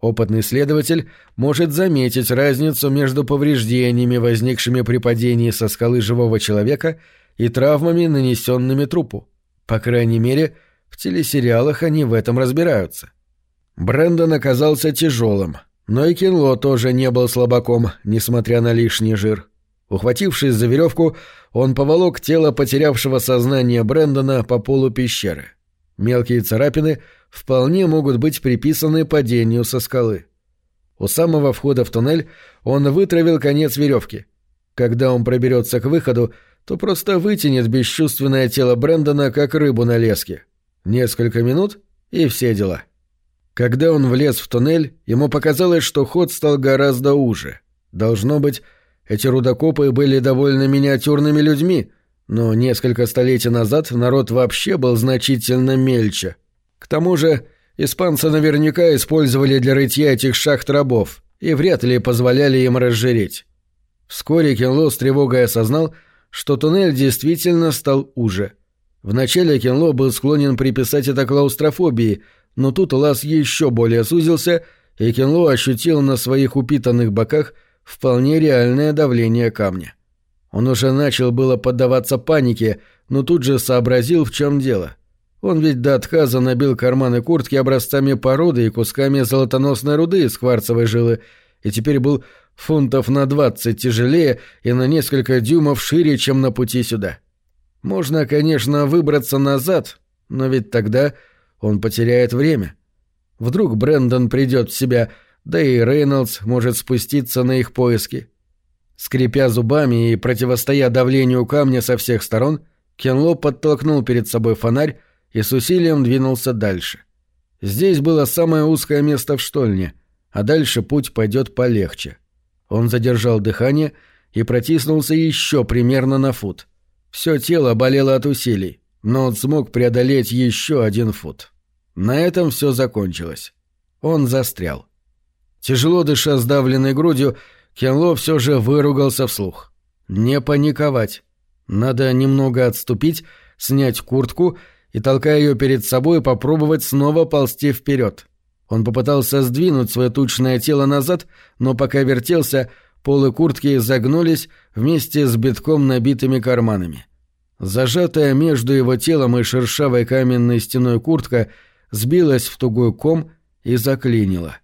Опытный следователь может заметить разницу между повреждениями, возникшими при падении со скалы живого человека, и травмами, нанесенными трупу. По крайней мере, в телесериалах они в этом разбираются. Брэндон оказался тяжелым, но и Кинло тоже не был слабаком, несмотря на лишний жир. Ухватившись за веревку, он поволок тело потерявшего сознание Брэндона по полу пещеры. Мелкие царапины вполне могут быть приписаны падению со скалы. У самого входа в туннель он вытравил конец веревки. Когда он проберется к выходу, то просто вытянет бесчувственное тело Брэндона, как рыбу на леске. Несколько минут — и все дела. Когда он влез в туннель, ему показалось, что ход стал гораздо уже. Должно быть, эти рудокопы были довольно миниатюрными людьми, но несколько столетий назад народ вообще был значительно мельче. К тому же испанцы наверняка использовали для рытья этих шахт рабов и вряд ли позволяли им разжиреть. Вскоре Кенло с тревогой осознал, что туннель действительно стал уже. Вначале Кенло был склонен приписать это клаустрофобии, но тут лаз еще более сузился, и Кенло ощутил на своих упитанных боках вполне реальное давление камня. Он уже начал было поддаваться панике, но тут же сообразил, в чем дело. Он ведь до отказа набил карманы куртки образцами породы и кусками золотоносной руды из кварцевой жилы, и теперь был фунтов на двадцать тяжелее и на несколько дюймов шире, чем на пути сюда. Можно, конечно, выбраться назад, но ведь тогда он потеряет время. Вдруг Брэндон придет в себя — да и Рейнольдс может спуститься на их поиски. Скрипя зубами и противостоя давлению камня со всех сторон, Кенло подтолкнул перед собой фонарь и с усилием двинулся дальше. Здесь было самое узкое место в штольне, а дальше путь пойдет полегче. Он задержал дыхание и протиснулся еще примерно на фут. Все тело болело от усилий, но он смог преодолеть еще один фут. На этом все закончилось. Он застрял. Тяжело дыша сдавленной грудью, Кенло все же выругался вслух. «Не паниковать. Надо немного отступить, снять куртку и, толкая ее перед собой, попробовать снова ползти вперед». Он попытался сдвинуть свое тучное тело назад, но пока вертелся, полы куртки загнулись вместе с битком набитыми карманами. Зажатая между его телом и шершавой каменной стеной куртка сбилась в тугой ком и заклинила.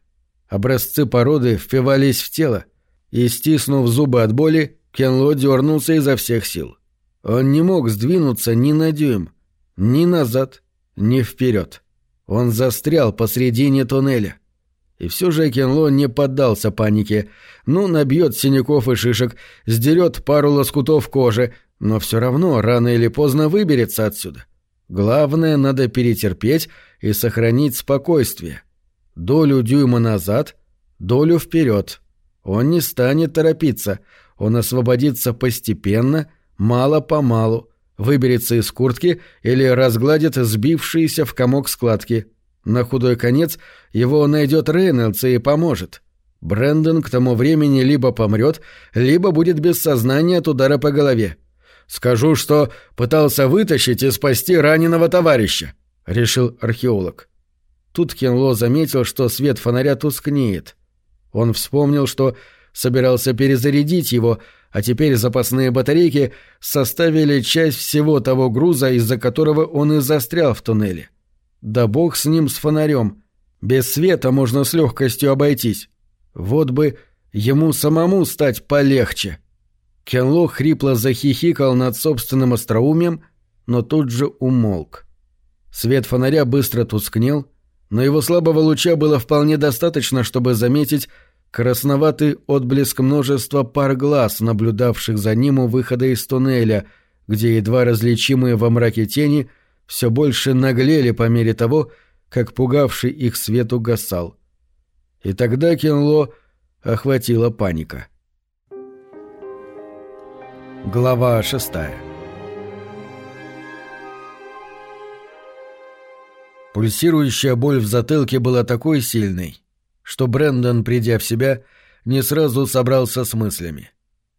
Образцы породы впивались в тело, и, стиснув зубы от боли, Кенло дернулся изо всех сил. Он не мог сдвинуться ни на дюйм, ни назад, ни вперед. Он застрял посредине туннеля. И все же Кенло не поддался панике. Ну, набьет синяков и шишек, сдерет пару лоскутов кожи, но все равно рано или поздно выберется отсюда. Главное, надо перетерпеть и сохранить спокойствие. — Долю дюйма назад, долю вперед. Он не станет торопиться, он освободится постепенно, мало-помалу, выберется из куртки или разгладит сбившиеся в комок складки. На худой конец его найдет Рейнольдс и поможет. Брэндон к тому времени либо помрет, либо будет без сознания от удара по голове. «Скажу, что пытался вытащить и спасти раненого товарища», — решил археолог. Тут Кенло заметил, что свет фонаря тускнеет. Он вспомнил, что собирался перезарядить его, а теперь запасные батарейки составили часть всего того груза, из-за которого он и застрял в туннеле. Да бог с ним с фонарем. Без света можно с легкостью обойтись. Вот бы ему самому стать полегче. Кенло хрипло захихикал над собственным остроумием, но тут же умолк. Свет фонаря быстро тускнел — но его слабого луча было вполне достаточно, чтобы заметить красноватый отблеск множества пар глаз, наблюдавших за ним у выхода из туннеля, где едва различимые во мраке тени все больше наглели по мере того, как пугавший их свет угасал. И тогда Кенло охватила паника. Глава шестая Пульсирующая боль в затылке была такой сильной, что Брендон, придя в себя, не сразу собрался с мыслями.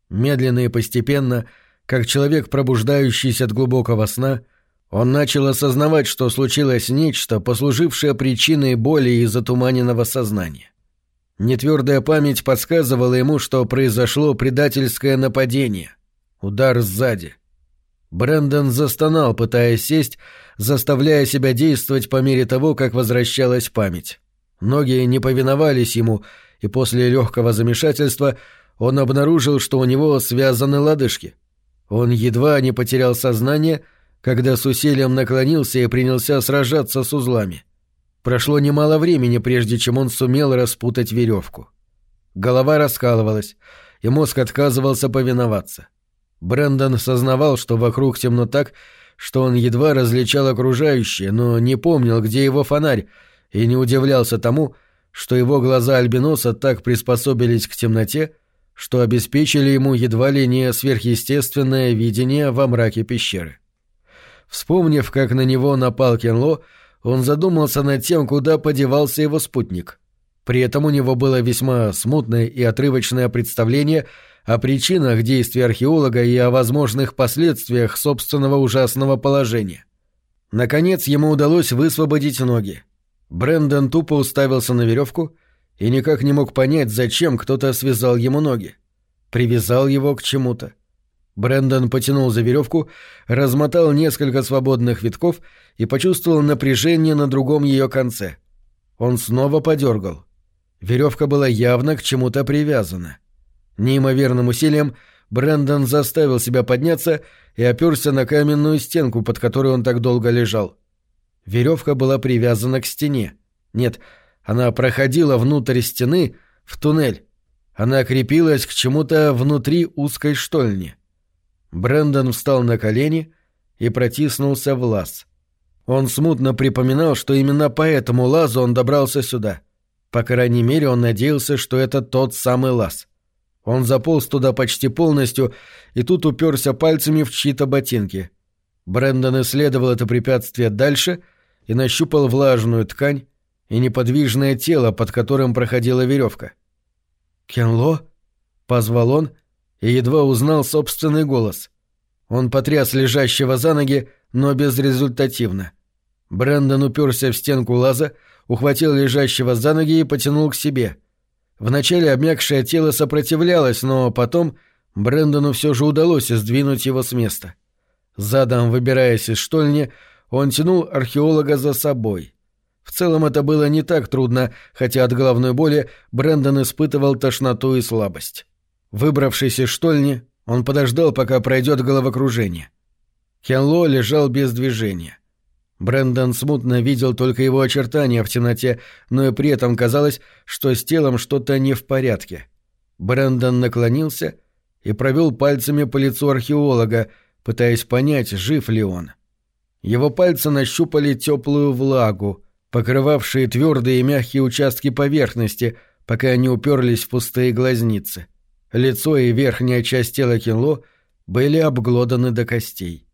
Медленно и постепенно, как человек, пробуждающийся от глубокого сна, он начал осознавать, что случилось нечто, послужившее причиной боли и затуманенного сознания. Нетвердая память подсказывала ему, что произошло предательское нападение, удар сзади. Брендон застонал, пытаясь сесть, заставляя себя действовать по мере того, как возвращалась память. Ноги не повиновались ему, и после легкого замешательства он обнаружил, что у него связаны лодыжки. Он едва не потерял сознание, когда с усилием наклонился и принялся сражаться с узлами. Прошло немало времени, прежде чем он сумел распутать веревку. Голова раскалывалась, и мозг отказывался повиноваться. Брэндон сознавал, что вокруг темно так, что он едва различал окружающее, но не помнил, где его фонарь, и не удивлялся тому, что его глаза альбиноса так приспособились к темноте, что обеспечили ему едва ли не сверхъестественное видение во мраке пещеры. Вспомнив, как на него напал Кенло, он задумался над тем, куда подевался его спутник. При этом у него было весьма смутное и отрывочное представление о причинах действий археолога и о возможных последствиях собственного ужасного положения. Наконец ему удалось высвободить ноги. Брендон тупо уставился на веревку и никак не мог понять, зачем кто-то связал ему ноги. Привязал его к чему-то. Брендон потянул за веревку, размотал несколько свободных витков и почувствовал напряжение на другом ее конце. Он снова подергал. Веревка была явно к чему-то привязана. Неимоверным усилием Брендон заставил себя подняться и оперся на каменную стенку, под которой он так долго лежал. Веревка была привязана к стене. Нет, она проходила внутрь стены, в туннель. Она крепилась к чему-то внутри узкой штольни. Брендон встал на колени и протиснулся в лаз. Он смутно припоминал, что именно по этому лазу он добрался сюда. По крайней мере, он надеялся, что это тот самый лаз. Он заполз туда почти полностью и тут уперся пальцами в чьи-то ботинки. Брендон исследовал это препятствие дальше и нащупал влажную ткань и неподвижное тело, под которым проходила веревка. «Кенло?» — позвал он и едва узнал собственный голос. Он потряс лежащего за ноги, но безрезультативно. Брэндон уперся в стенку лаза, ухватил лежащего за ноги и потянул к себе. Вначале обмякшее тело сопротивлялось, но потом Брэндону все же удалось сдвинуть его с места. Задом выбираясь из штольни, он тянул археолога за собой. В целом это было не так трудно, хотя от головной боли Брэндон испытывал тошноту и слабость. Выбравшись из штольни, он подождал, пока пройдет головокружение. Хенло лежал без движения. Брэндон смутно видел только его очертания в темноте, но и при этом казалось, что с телом что-то не в порядке. Брэндон наклонился и провел пальцами по лицу археолога, пытаясь понять, жив ли он. Его пальцы нащупали теплую влагу, покрывавшие твердые и мягкие участки поверхности, пока они уперлись в пустые глазницы. Лицо и верхняя часть тела Кинло были обглоданы до костей.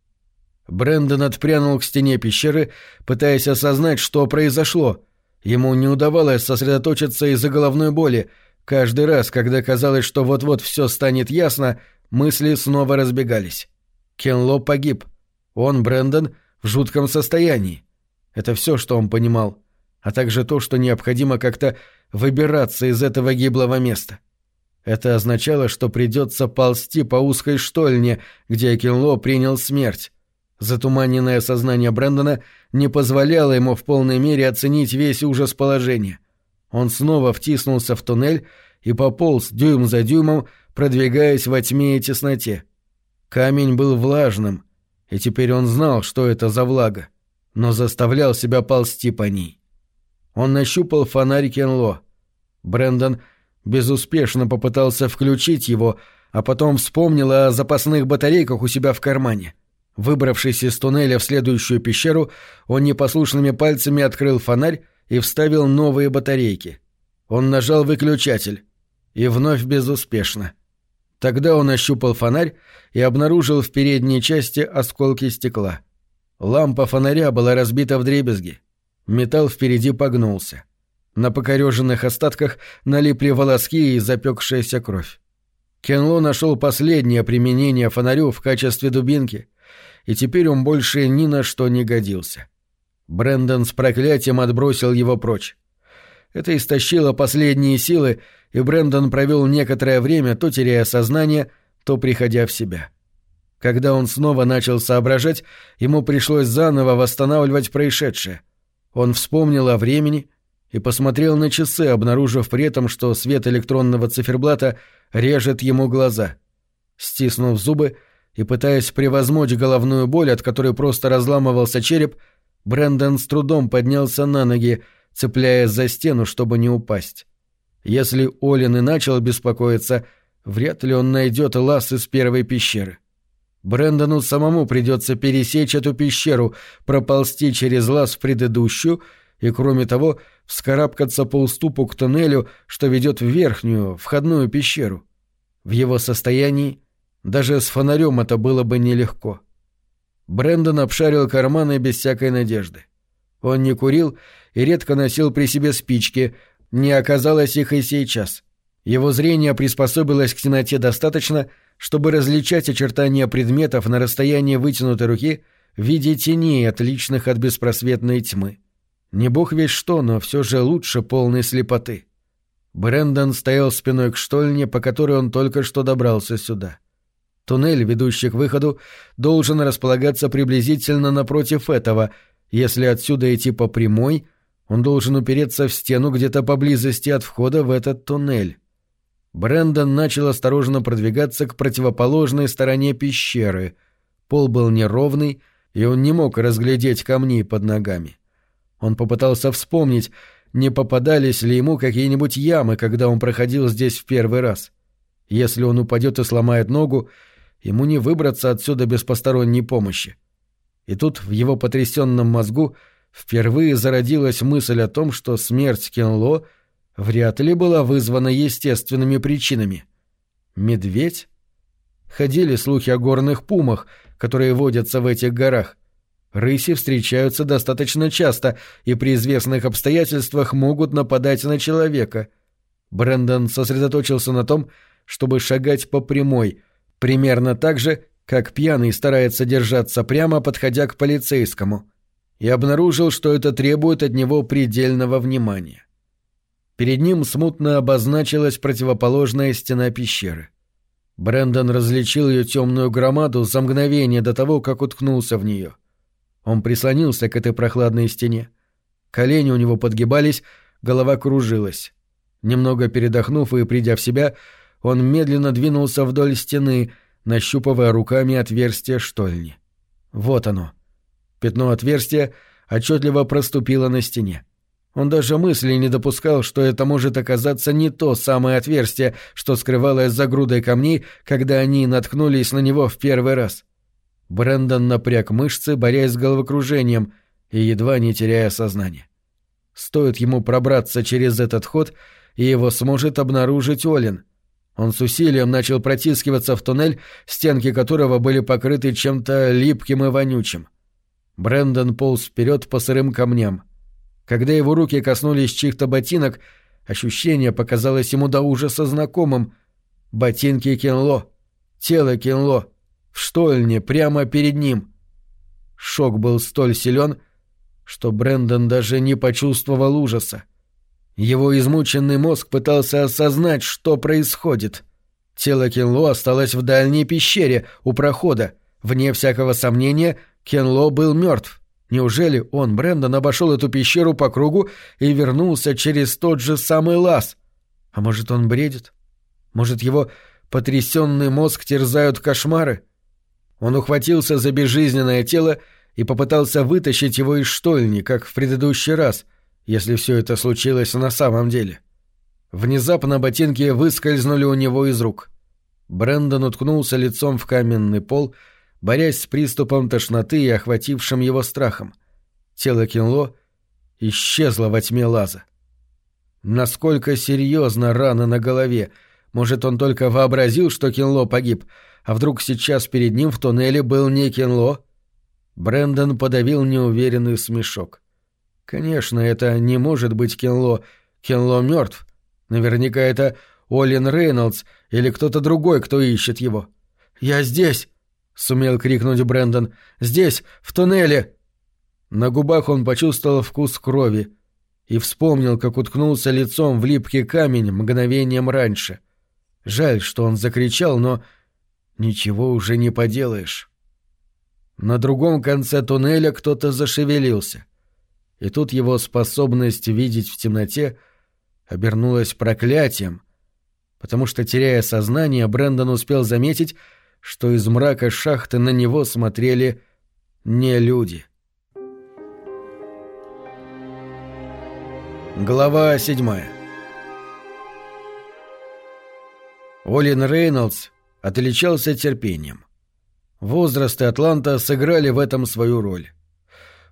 Брэндон отпрянул к стене пещеры, пытаясь осознать, что произошло. Ему не удавалось сосредоточиться из-за головной боли. Каждый раз, когда казалось, что вот-вот все станет ясно, мысли снова разбегались. Кенло погиб. Он, Брэндон, в жутком состоянии. Это все, что он понимал, а также то, что необходимо как-то выбираться из этого гиблого места. Это означало, что придется ползти по узкой штольне, где Кинло принял смерть. Затуманенное сознание Брэндона не позволяло ему в полной мере оценить весь ужас положения. Он снова втиснулся в туннель и пополз дюйм за дюймом, продвигаясь во тьме и тесноте. Камень был влажным, и теперь он знал, что это за влага, но заставлял себя ползти по ней. Он нащупал фонарь Кенло. Брэндон — Безуспешно попытался включить его, а потом вспомнил о запасных батарейках у себя в кармане. Выбравшись из туннеля в следующую пещеру, он непослушными пальцами открыл фонарь и вставил новые батарейки. Он нажал выключатель. И вновь безуспешно. Тогда он ощупал фонарь и обнаружил в передней части осколки стекла. Лампа фонаря была разбита в дребезги. Металл впереди погнулся. На покореженных остатках налипли волоски и запекшаяся кровь. Кенло нашел последнее применение фонарю в качестве дубинки, и теперь он больше ни на что не годился. Брендон с проклятием отбросил его прочь. Это истощило последние силы, и Брендон провел некоторое время, то теряя сознание, то приходя в себя. Когда он снова начал соображать, ему пришлось заново восстанавливать происшедшее. Он вспомнил о времени и посмотрел на часы, обнаружив при этом, что свет электронного циферблата режет ему глаза. Стиснув зубы и пытаясь превозмочь головную боль, от которой просто разламывался череп, Брэндон с трудом поднялся на ноги, цепляясь за стену, чтобы не упасть. Если Олин и начал беспокоиться, вряд ли он найдет лаз из первой пещеры. Брэндону самому придется пересечь эту пещеру, проползти через лаз в предыдущую и, кроме того, вскарабкаться по уступу к туннелю, что ведет в верхнюю, входную пещеру. В его состоянии даже с фонарем это было бы нелегко. Брэндон обшарил карманы без всякой надежды. Он не курил и редко носил при себе спички, не оказалось их и сейчас. Его зрение приспособилось к темноте достаточно, чтобы различать очертания предметов на расстоянии вытянутой руки в виде теней, отличных от беспросветной тьмы. Не бог весь что, но все же лучше полной слепоты. Брэндон стоял спиной к штольне, по которой он только что добрался сюда. Туннель, ведущий к выходу, должен располагаться приблизительно напротив этого. Если отсюда идти по прямой, он должен упереться в стену где-то поблизости от входа в этот туннель. Брэндон начал осторожно продвигаться к противоположной стороне пещеры. Пол был неровный, и он не мог разглядеть камней под ногами. Он попытался вспомнить, не попадались ли ему какие-нибудь ямы, когда он проходил здесь в первый раз. Если он упадет и сломает ногу, ему не выбраться отсюда без посторонней помощи. И тут в его потрясенном мозгу впервые зародилась мысль о том, что смерть Кенло — вряд ли была вызвана естественными причинами. Медведь? Ходили слухи о горных пумах, которые водятся в этих горах. Рыси встречаются достаточно часто и при известных обстоятельствах могут нападать на человека. Брэндон сосредоточился на том, чтобы шагать по прямой, примерно так же, как пьяный старается держаться прямо, подходя к полицейскому, и обнаружил, что это требует от него предельного внимания. Перед ним смутно обозначилась противоположная стена пещеры. Брендон различил ее темную громаду за мгновение до того, как уткнулся в нее. Он прислонился к этой прохладной стене. Колени у него подгибались, голова кружилась. Немного передохнув и придя в себя, он медленно двинулся вдоль стены, нащупывая руками отверстие штольни. Вот оно. Пятно отверстия отчетливо проступило на стене. Он даже мысли не допускал, что это может оказаться не то самое отверстие, что скрывалось за грудой камней, когда они наткнулись на него в первый раз. Брэндон напряг мышцы, борясь с головокружением и едва не теряя сознание. Стоит ему пробраться через этот ход, и его сможет обнаружить Олин. Он с усилием начал протискиваться в туннель, стенки которого были покрыты чем-то липким и вонючим. Брэндон полз вперед по сырым камням. Когда его руки коснулись чьих-то ботинок, ощущение показалось ему до ужаса знакомым. Ботинки Кенло. Тело Кенло. В штольне, прямо перед ним. Шок был столь силен, что Брендон даже не почувствовал ужаса. Его измученный мозг пытался осознать, что происходит. Тело Кенло осталось в дальней пещере, у прохода. Вне всякого сомнения, Кенло был мертв. Неужели он, Брэндон, обошел эту пещеру по кругу и вернулся через тот же самый лаз? А может, он бредит? Может, его потрясенный мозг терзают кошмары? Он ухватился за безжизненное тело и попытался вытащить его из штольни, как в предыдущий раз, если все это случилось на самом деле. Внезапно ботинки выскользнули у него из рук. Брэндон уткнулся лицом в каменный пол — борясь с приступом тошноты и охватившим его страхом. Тело Кинло исчезло во тьме лаза. Насколько серьезна рана на голове? Может, он только вообразил, что Кинло погиб, а вдруг сейчас перед ним в туннеле был не Кинло? Брендон подавил неуверенный смешок. Конечно, это не может быть Кинло. Кинло мертв. Наверняка это Олин Рейнольдс или кто-то другой, кто ищет его. «Я здесь!» Сумел крикнуть Брэндон. «Здесь, в туннеле!» На губах он почувствовал вкус крови и вспомнил, как уткнулся лицом в липкий камень мгновением раньше. Жаль, что он закричал, но ничего уже не поделаешь. На другом конце туннеля кто-то зашевелился, и тут его способность видеть в темноте обернулась проклятием, потому что, теряя сознание, Брэндон успел заметить, что из мрака шахты на него смотрели не люди. Глава седьмая Олин Рейнольдс отличался терпением. Возраст и Атланта сыграли в этом свою роль.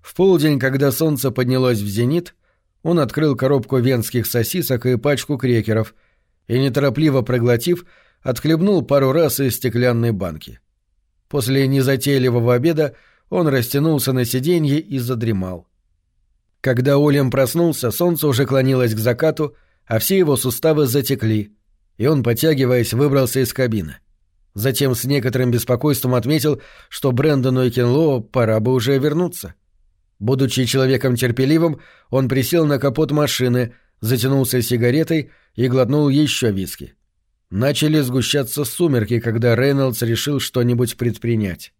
В полдень, когда солнце поднялось в зенит, он открыл коробку венских сосисок и пачку крекеров и, неторопливо проглотив, отхлебнул пару раз из стеклянной банки. После незатейливого обеда он растянулся на сиденье и задремал. Когда Олем проснулся, солнце уже клонилось к закату, а все его суставы затекли, и он, потягиваясь, выбрался из кабины. Затем с некоторым беспокойством отметил, что Брэндону и Кенло пора бы уже вернуться. Будучи человеком терпеливым, он присел на капот машины, затянулся сигаретой и глотнул еще виски. Начали сгущаться сумерки, когда Рейнольдс решил что-нибудь предпринять.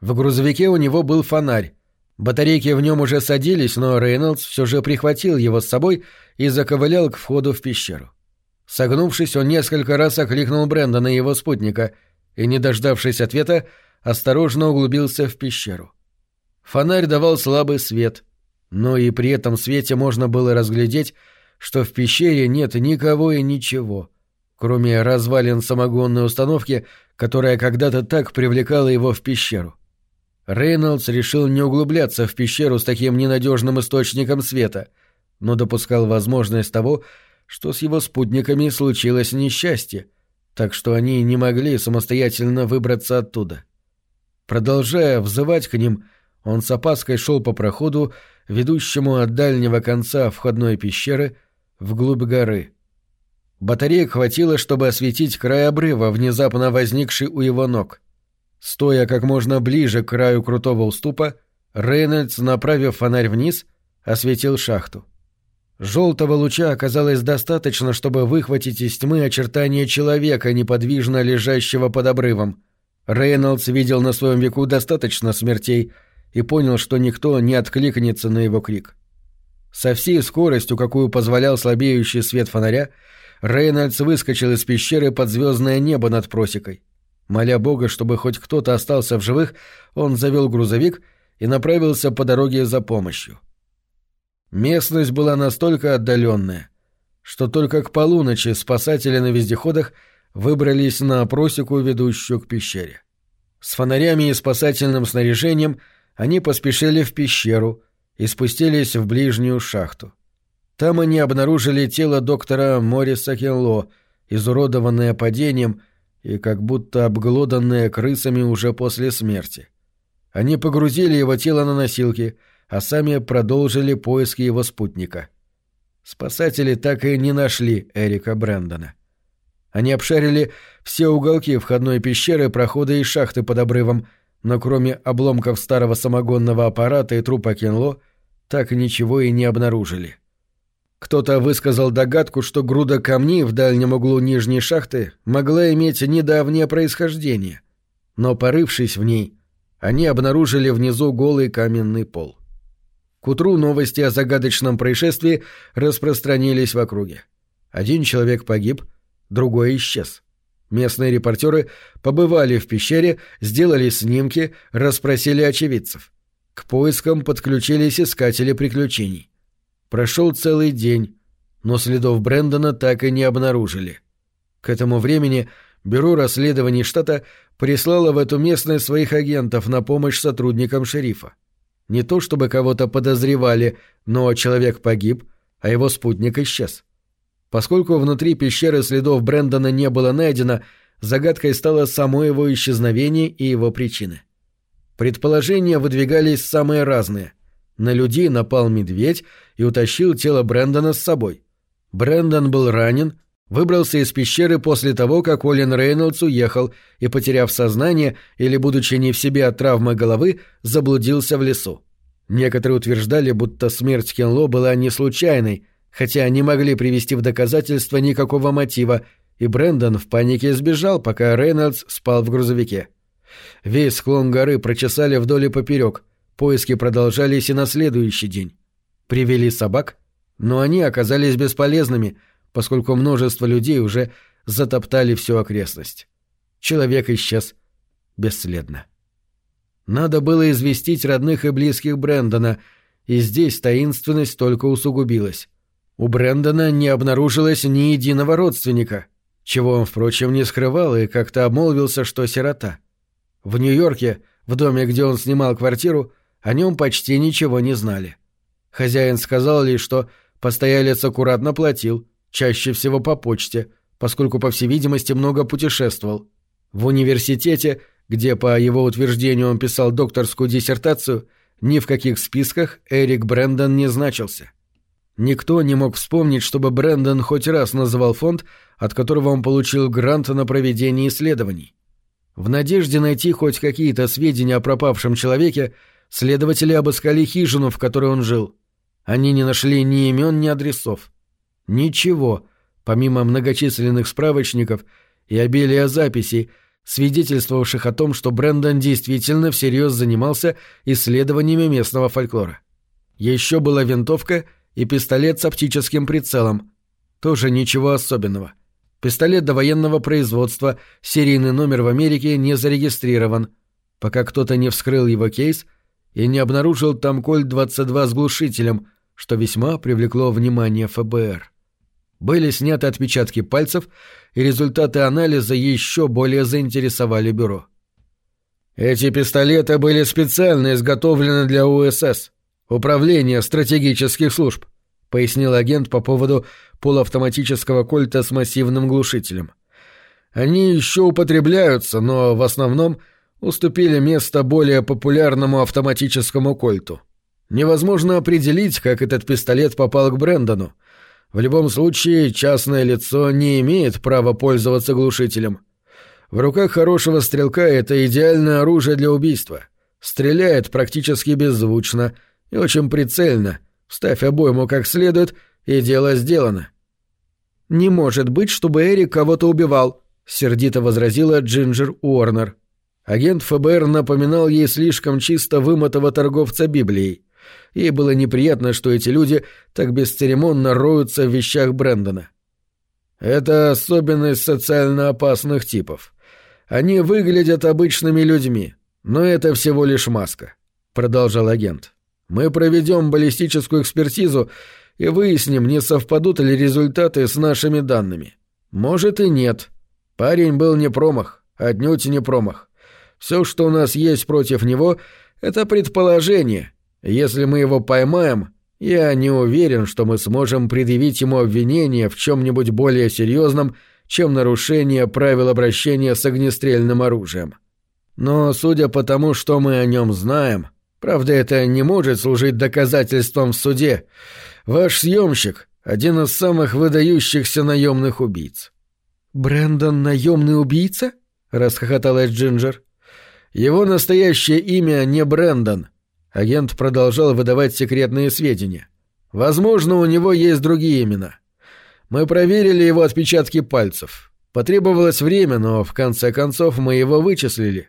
В грузовике у него был фонарь. Батарейки в нем уже садились, но Рейнольдс все же прихватил его с собой и заковылял к входу в пещеру. Согнувшись, он несколько раз окликнул Брэндона и его спутника и, не дождавшись ответа, осторожно углубился в пещеру. Фонарь давал слабый свет, но и при этом свете можно было разглядеть, что в пещере нет никого и ничего, кроме развалин самогонной установки, которая когда-то так привлекала его в пещеру. Рейнольдс решил не углубляться в пещеру с таким ненадежным источником света, но допускал возможность того, что с его спутниками случилось несчастье, так что они не могли самостоятельно выбраться оттуда. Продолжая взывать к ним, он с опаской шел по проходу, ведущему от дальнего конца входной пещеры вглубь горы. Батареек хватило, чтобы осветить край обрыва, внезапно возникший у его ног. Стоя как можно ближе к краю крутого уступа, Рейнольдс, направив фонарь вниз, осветил шахту. Желтого луча оказалось достаточно, чтобы выхватить из тьмы очертания человека, неподвижно лежащего под обрывом. Рейнольдс видел на своем веку достаточно смертей и понял, что никто не откликнется на его крик. Со всей скоростью, какую позволял слабеющий свет фонаря, Рейнольдс выскочил из пещеры под звездное небо над просекой. Моля Бога, чтобы хоть кто-то остался в живых, он завел грузовик и направился по дороге за помощью. Местность была настолько отдаленная, что только к полуночи спасатели на вездеходах выбрались на просеку, ведущую к пещере. С фонарями и спасательным снаряжением они поспешили в пещеру и спустились в ближнюю шахту. Там они обнаружили тело доктора Мориса Кенло, изуродованное падением и как будто обглоданное крысами уже после смерти. Они погрузили его тело на носилки — а сами продолжили поиски его спутника. Спасатели так и не нашли Эрика Брэндона. Они обшарили все уголки входной пещеры, прохода и шахты под обрывом, но кроме обломков старого самогонного аппарата и трупа Кенло, так ничего и не обнаружили. Кто-то высказал догадку, что груда камней в дальнем углу нижней шахты могла иметь недавнее происхождение, но, порывшись в ней, они обнаружили внизу голый каменный пол. К утру новости о загадочном происшествии распространились в округе. Один человек погиб, другой исчез. Местные репортеры побывали в пещере, сделали снимки, расспросили очевидцев. К поискам подключились искатели приключений. Прошел целый день, но следов Брэндона так и не обнаружили. К этому времени Бюро расследований штата прислало в эту местность своих агентов на помощь сотрудникам шерифа. Не то чтобы кого-то подозревали, но человек погиб, а его спутник исчез. Поскольку внутри пещеры следов Брэндона не было найдено, загадкой стало само его исчезновение и его причины. Предположения выдвигались самые разные. На людей напал медведь и утащил тело Брэндона с собой. Брэндон был ранен, Выбрался из пещеры после того, как Олин Рейнольдс уехал и, потеряв сознание или, будучи не в себе от травмы головы, заблудился в лесу. Некоторые утверждали, будто смерть Кенло была не случайной, хотя не могли привести в доказательство никакого мотива и Брэндон в панике сбежал, пока Рейнольдс спал в грузовике. Весь склон горы прочесали вдоль и поперек, поиски продолжались и на следующий день. Привели собак, но они оказались бесполезными, поскольку множество людей уже затоптали всю окрестность. Человек исчез бесследно. Надо было известить родных и близких Брэндона, и здесь таинственность только усугубилась. У Брэндона не обнаружилось ни единого родственника, чего он, впрочем, не скрывал и как-то обмолвился, что сирота. В Нью-Йорке, в доме, где он снимал квартиру, о нем почти ничего не знали. Хозяин сказал лишь, что постоялец аккуратно платил, чаще всего по почте, поскольку, по всей видимости, много путешествовал. В университете, где, по его утверждению, он писал докторскую диссертацию, ни в каких списках Эрик Брэндон не значился. Никто не мог вспомнить, чтобы Брэндон хоть раз называл фонд, от которого он получил грант на проведение исследований. В надежде найти хоть какие-то сведения о пропавшем человеке, следователи обыскали хижину, в которой он жил. Они не нашли ни имен, ни адресов. Ничего, помимо многочисленных справочников и обилия записей, свидетельствовавших о том, что Брэндон действительно всерьез занимался исследованиями местного фольклора. Еще была винтовка и пистолет с оптическим прицелом. Тоже ничего особенного. Пистолет до военного производства, серийный номер в Америке не зарегистрирован, пока кто-то не вскрыл его кейс и не обнаружил там Кольт-22 с глушителем, что весьма привлекло внимание ФБР. Были сняты отпечатки пальцев, и результаты анализа еще более заинтересовали бюро. Эти пистолеты были специально изготовлены для УСС, Управления стратегических служб, пояснил агент по поводу полуавтоматического кольта с массивным глушителем. Они еще употребляются, но в основном уступили место более популярному автоматическому кольту. Невозможно определить, как этот пистолет попал к Брэндону. В любом случае, частное лицо не имеет права пользоваться глушителем. В руках хорошего стрелка это идеальное оружие для убийства. Стреляет практически беззвучно и очень прицельно. Вставь обойму как следует, и дело сделано. «Не может быть, чтобы Эрик кого-то убивал», — сердито возразила Джинджер Уорнер. Агент ФБР напоминал ей слишком чисто вымытого торговца Библией. Ей было неприятно, что эти люди так бесцеремонно роются в вещах Брэндона. Это особенность социально опасных типов. Они выглядят обычными людьми, но это всего лишь маска, продолжал агент. Мы проведем баллистическую экспертизу и выясним, не совпадут ли результаты с нашими данными. Может и нет. Парень был не промах, отнюдь не промах. Все, что у нас есть против него, это предположение, если мы его поймаем, я не уверен, что мы сможем предъявить ему обвинение в чем-нибудь более серьезном, чем нарушение правил обращения с огнестрельным оружием. Но судя по тому, что мы о нем знаем, правда, это не может служить доказательством в суде, ваш съемщик — один из самых выдающихся наемных убийц. «Брэндон — наемный убийца?» — расхохоталась Джинджер. «Его настоящее имя не Брэндон», Агент продолжал выдавать секретные сведения. Возможно, у него есть другие имена. Мы проверили его отпечатки пальцев. Потребовалось время, но в конце концов мы его вычислили.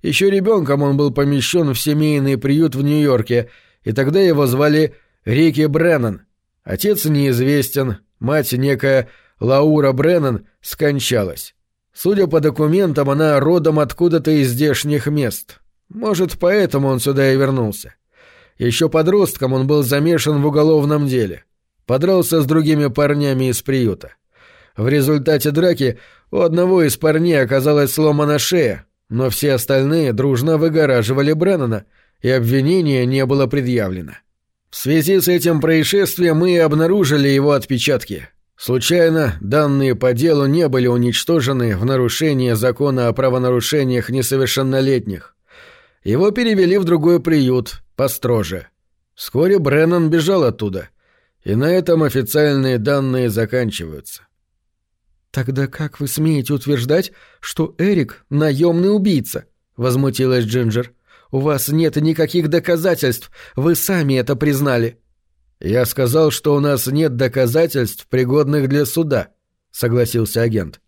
Еще ребенком он был помещен в семейный приют в Нью-Йорке, и тогда его звали Рики Бреннан. Отец неизвестен, мать некая Лаура Бреннан скончалась. Судя по документам, она родом откуда-то из здешних мест. Может, поэтому он сюда и вернулся. Еще подростком он был замешан в уголовном деле. Подрался с другими парнями из приюта. В результате драки у одного из парней оказалась сломана шея, но все остальные дружно выгораживали Бреннана, и обвинение не было предъявлено. В связи с этим происшествием мы и обнаружили его отпечатки. Случайно данные по делу не были уничтожены в нарушение закона о правонарушениях несовершеннолетних. Его перевели в другой приют, построже. Вскоре Бреннан бежал оттуда. И на этом официальные данные заканчиваются. «Тогда как вы смеете утверждать, что Эрик — наемный убийца?» — возмутилась Джинджер. «У вас нет никаких доказательств, вы сами это признали». «Я сказал, что у нас нет доказательств, пригодных для суда», согласился агент.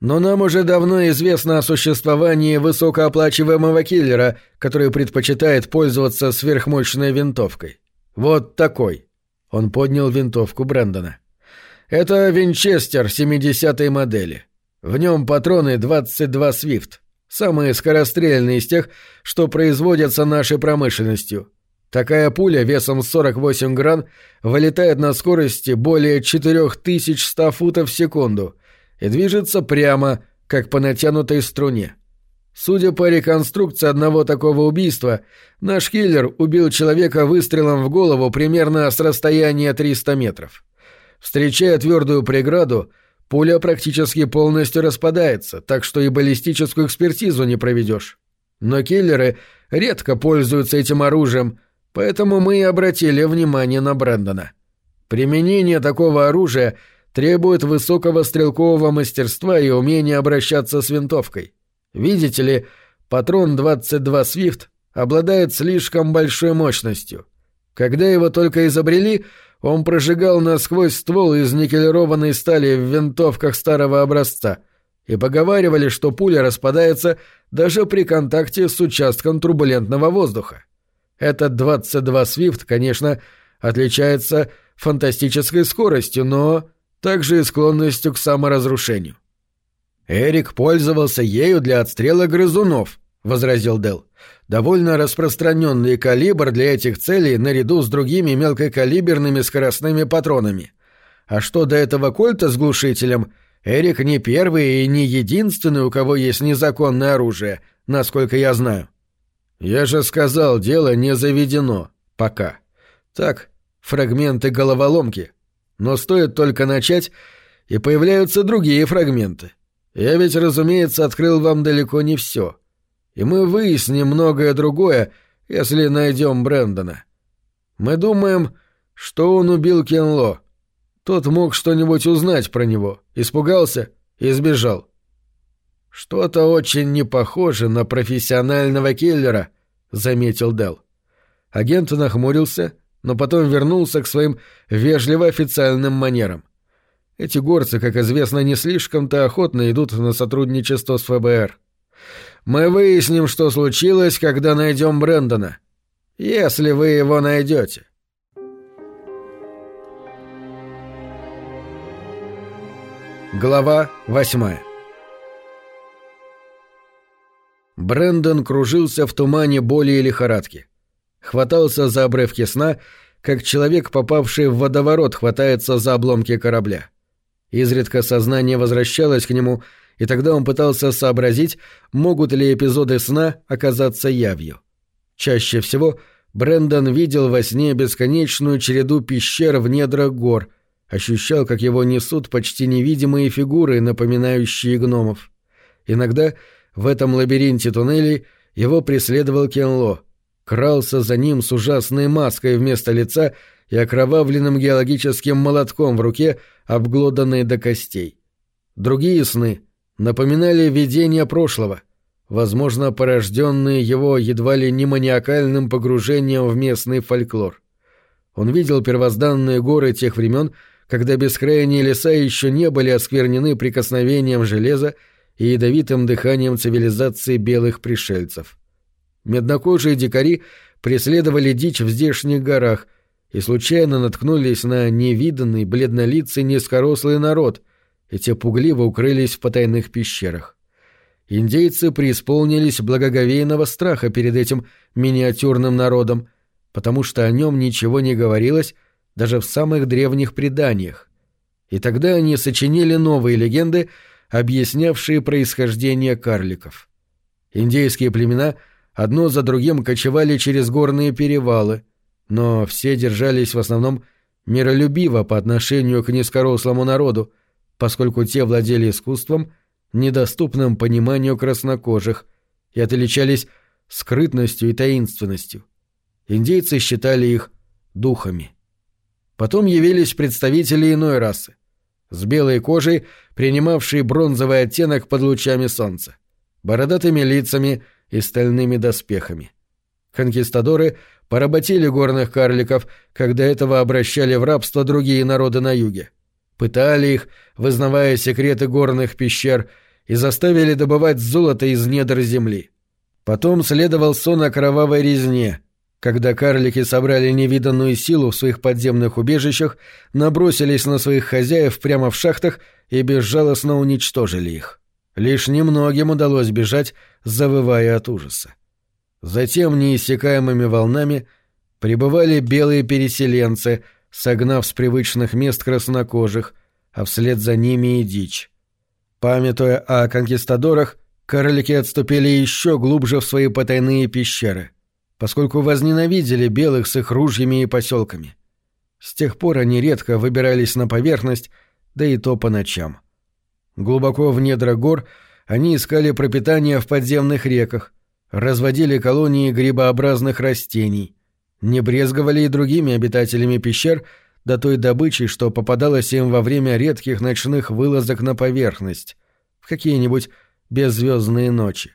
Но нам уже давно известно о существовании высокооплачиваемого киллера, который предпочитает пользоваться сверхмощной винтовкой. Вот такой. Он поднял винтовку Брэндона. Это Винчестер 70-й модели. В нем патроны 22 Свифт. Самые скорострельные из тех, что производятся нашей промышленностью. Такая пуля весом 48 гран вылетает на скорости более 4100 футов в секунду и движется прямо, как по натянутой струне. Судя по реконструкции одного такого убийства, наш киллер убил человека выстрелом в голову примерно с расстояния 300 метров. Встречая твердую преграду, пуля практически полностью распадается, так что и баллистическую экспертизу не проведешь. Но киллеры редко пользуются этим оружием – Поэтому мы и обратили внимание на Брэндона. Применение такого оружия требует высокого стрелкового мастерства и умения обращаться с винтовкой. Видите ли, патрон 22 Свифт обладает слишком большой мощностью. Когда его только изобрели, он прожигал насквозь ствол из никелированной стали в винтовках старого образца, и поговаривали, что пуля распадается даже при контакте с участком турбулентного воздуха. Этот 22 Свифт, конечно, отличается фантастической скоростью, но также и склонностью к саморазрушению. «Эрик пользовался ею для отстрела грызунов», — возразил Дел. «Довольно распространенный калибр для этих целей наряду с другими мелкокалиберными скоростными патронами. А что до этого кольта с глушителем, Эрик не первый и не единственный, у кого есть незаконное оружие, насколько я знаю. «Я же сказал, дело не заведено. Пока. Так, фрагменты головоломки. Но стоит только начать, и появляются другие фрагменты. Я ведь, разумеется, открыл вам далеко не все. И мы выясним многое другое, если найдем Брэндона. Мы думаем, что он убил Кенло. Тот мог что-нибудь узнать про него, испугался и сбежал. «Что-то очень не похоже на профессионального киллера», — заметил Дел. Агент нахмурился, но потом вернулся к своим вежливо-официальным манерам. Эти горцы, как известно, не слишком-то охотно идут на сотрудничество с ФБР. «Мы выясним, что случилось, когда найдем Брэндона. Если вы его найдете». Глава восьмая Брендон кружился в тумане боли и лихорадки. Хватался за обрывки сна, как человек, попавший в водоворот, хватается за обломки корабля. Изредка сознание возвращалось к нему, и тогда он пытался сообразить, могут ли эпизоды сна оказаться явью. Чаще всего Брендон видел во сне бесконечную череду пещер в недрах гор, ощущал, как его несут почти невидимые фигуры, напоминающие гномов. Иногда в этом лабиринте туннелей его преследовал Кенло. Крался за ним с ужасной маской вместо лица и окровавленным геологическим молотком в руке, обглоданной до костей. Другие сны напоминали видения прошлого, возможно, порожденные его едва ли не маниакальным погружением в местный фольклор. Он видел первозданные горы тех времен, когда бескрайние леса еще не были осквернены прикосновением железа и ядовитым дыханием цивилизации белых пришельцев. Меднокожие дикари преследовали дичь в здешних горах и случайно наткнулись на невиданный бледнолицый низкорослый народ, и те пугливо укрылись в потайных пещерах. Индейцы преисполнились благоговейного страха перед этим миниатюрным народом, потому что о нем ничего не говорилось даже в самых древних преданиях. И тогда они сочинили новые легенды, объяснявшие происхождение карликов. Индейские племена одно за другим кочевали через горные перевалы, но все держались в основном миролюбиво по отношению к низкорослому народу, поскольку те владели искусством, недоступным пониманию краснокожих, и отличались скрытностью и таинственностью. Индейцы считали их духами. Потом явились представители иной расы с белой кожей, принимавшей бронзовый оттенок под лучами солнца, бородатыми лицами и стальными доспехами. Конкистадоры поработили горных карликов, когда этого обращали в рабство другие народы на юге. пытали их, вызнавая секреты горных пещер, и заставили добывать золото из недр земли. Потом следовал сон о кровавой резне, когда карлики собрали невиданную силу в своих подземных убежищах, набросились на своих хозяев прямо в шахтах и безжалостно уничтожили их. Лишь немногим удалось бежать, завывая от ужаса. Затем неиссякаемыми волнами прибывали белые переселенцы, согнав с привычных мест краснокожих, а вслед за ними и дичь. Памятуя о конкистадорах, карлики отступили еще глубже в свои потайные пещеры, поскольку возненавидели белых с их ружьями и поселками. С тех пор они редко выбирались на поверхность, да и то по ночам. Глубоко в недра гор они искали пропитание в подземных реках, разводили колонии грибообразных растений, не брезговали и другими обитателями пещер до той добычи, что попадалось им во время редких ночных вылазок на поверхность, в какие-нибудь беззвездные ночи.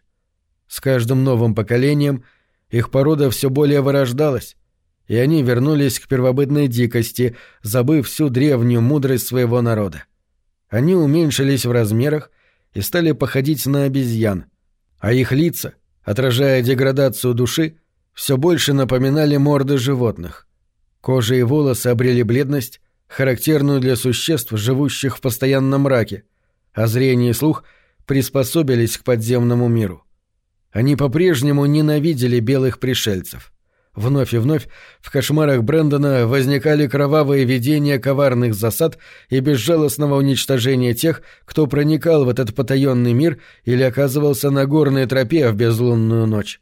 С каждым новым поколением их порода все более вырождалась, и они вернулись к первобытной дикости, забыв всю древнюю мудрость своего народа. Они уменьшились в размерах и стали походить на обезьян, а их лица, отражая деградацию души, все больше напоминали морды животных. Кожа и волосы обрели бледность, характерную для существ, живущих в постоянном мраке, а зрение и слух приспособились к подземному миру. Они по-прежнему ненавидели белых пришельцев — Вновь и вновь в кошмарах Брэндона возникали кровавые видения коварных засад и безжалостного уничтожения тех, кто проникал в этот потаенный мир или оказывался на горной тропе в безлунную ночь.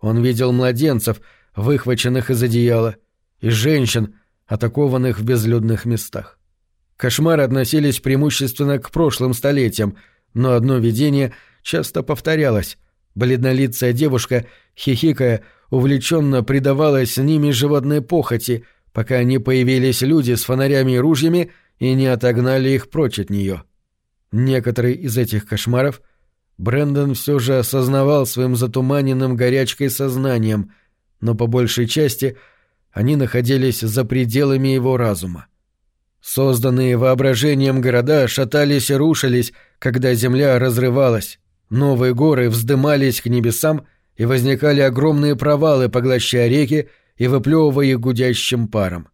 Он видел младенцев, выхваченных из одеяла, и женщин, атакованных в безлюдных местах. Кошмары относились преимущественно к прошлым столетиям, но одно видение часто повторялось. Бледнолицая девушка, хихикая, увлеченно предавалась ними животной похоти, пока не появились люди с фонарями и ружьями и не отогнали их прочь от нее. Некоторые из этих кошмаров Брэндон все же осознавал своим затуманенным горячкой сознанием, но по большей части они находились за пределами его разума. Созданные воображением города шатались и рушились, когда земля разрывалась, новые горы вздымались к небесам — и возникали огромные провалы, поглощая реки и выплевывая их гудящим паром.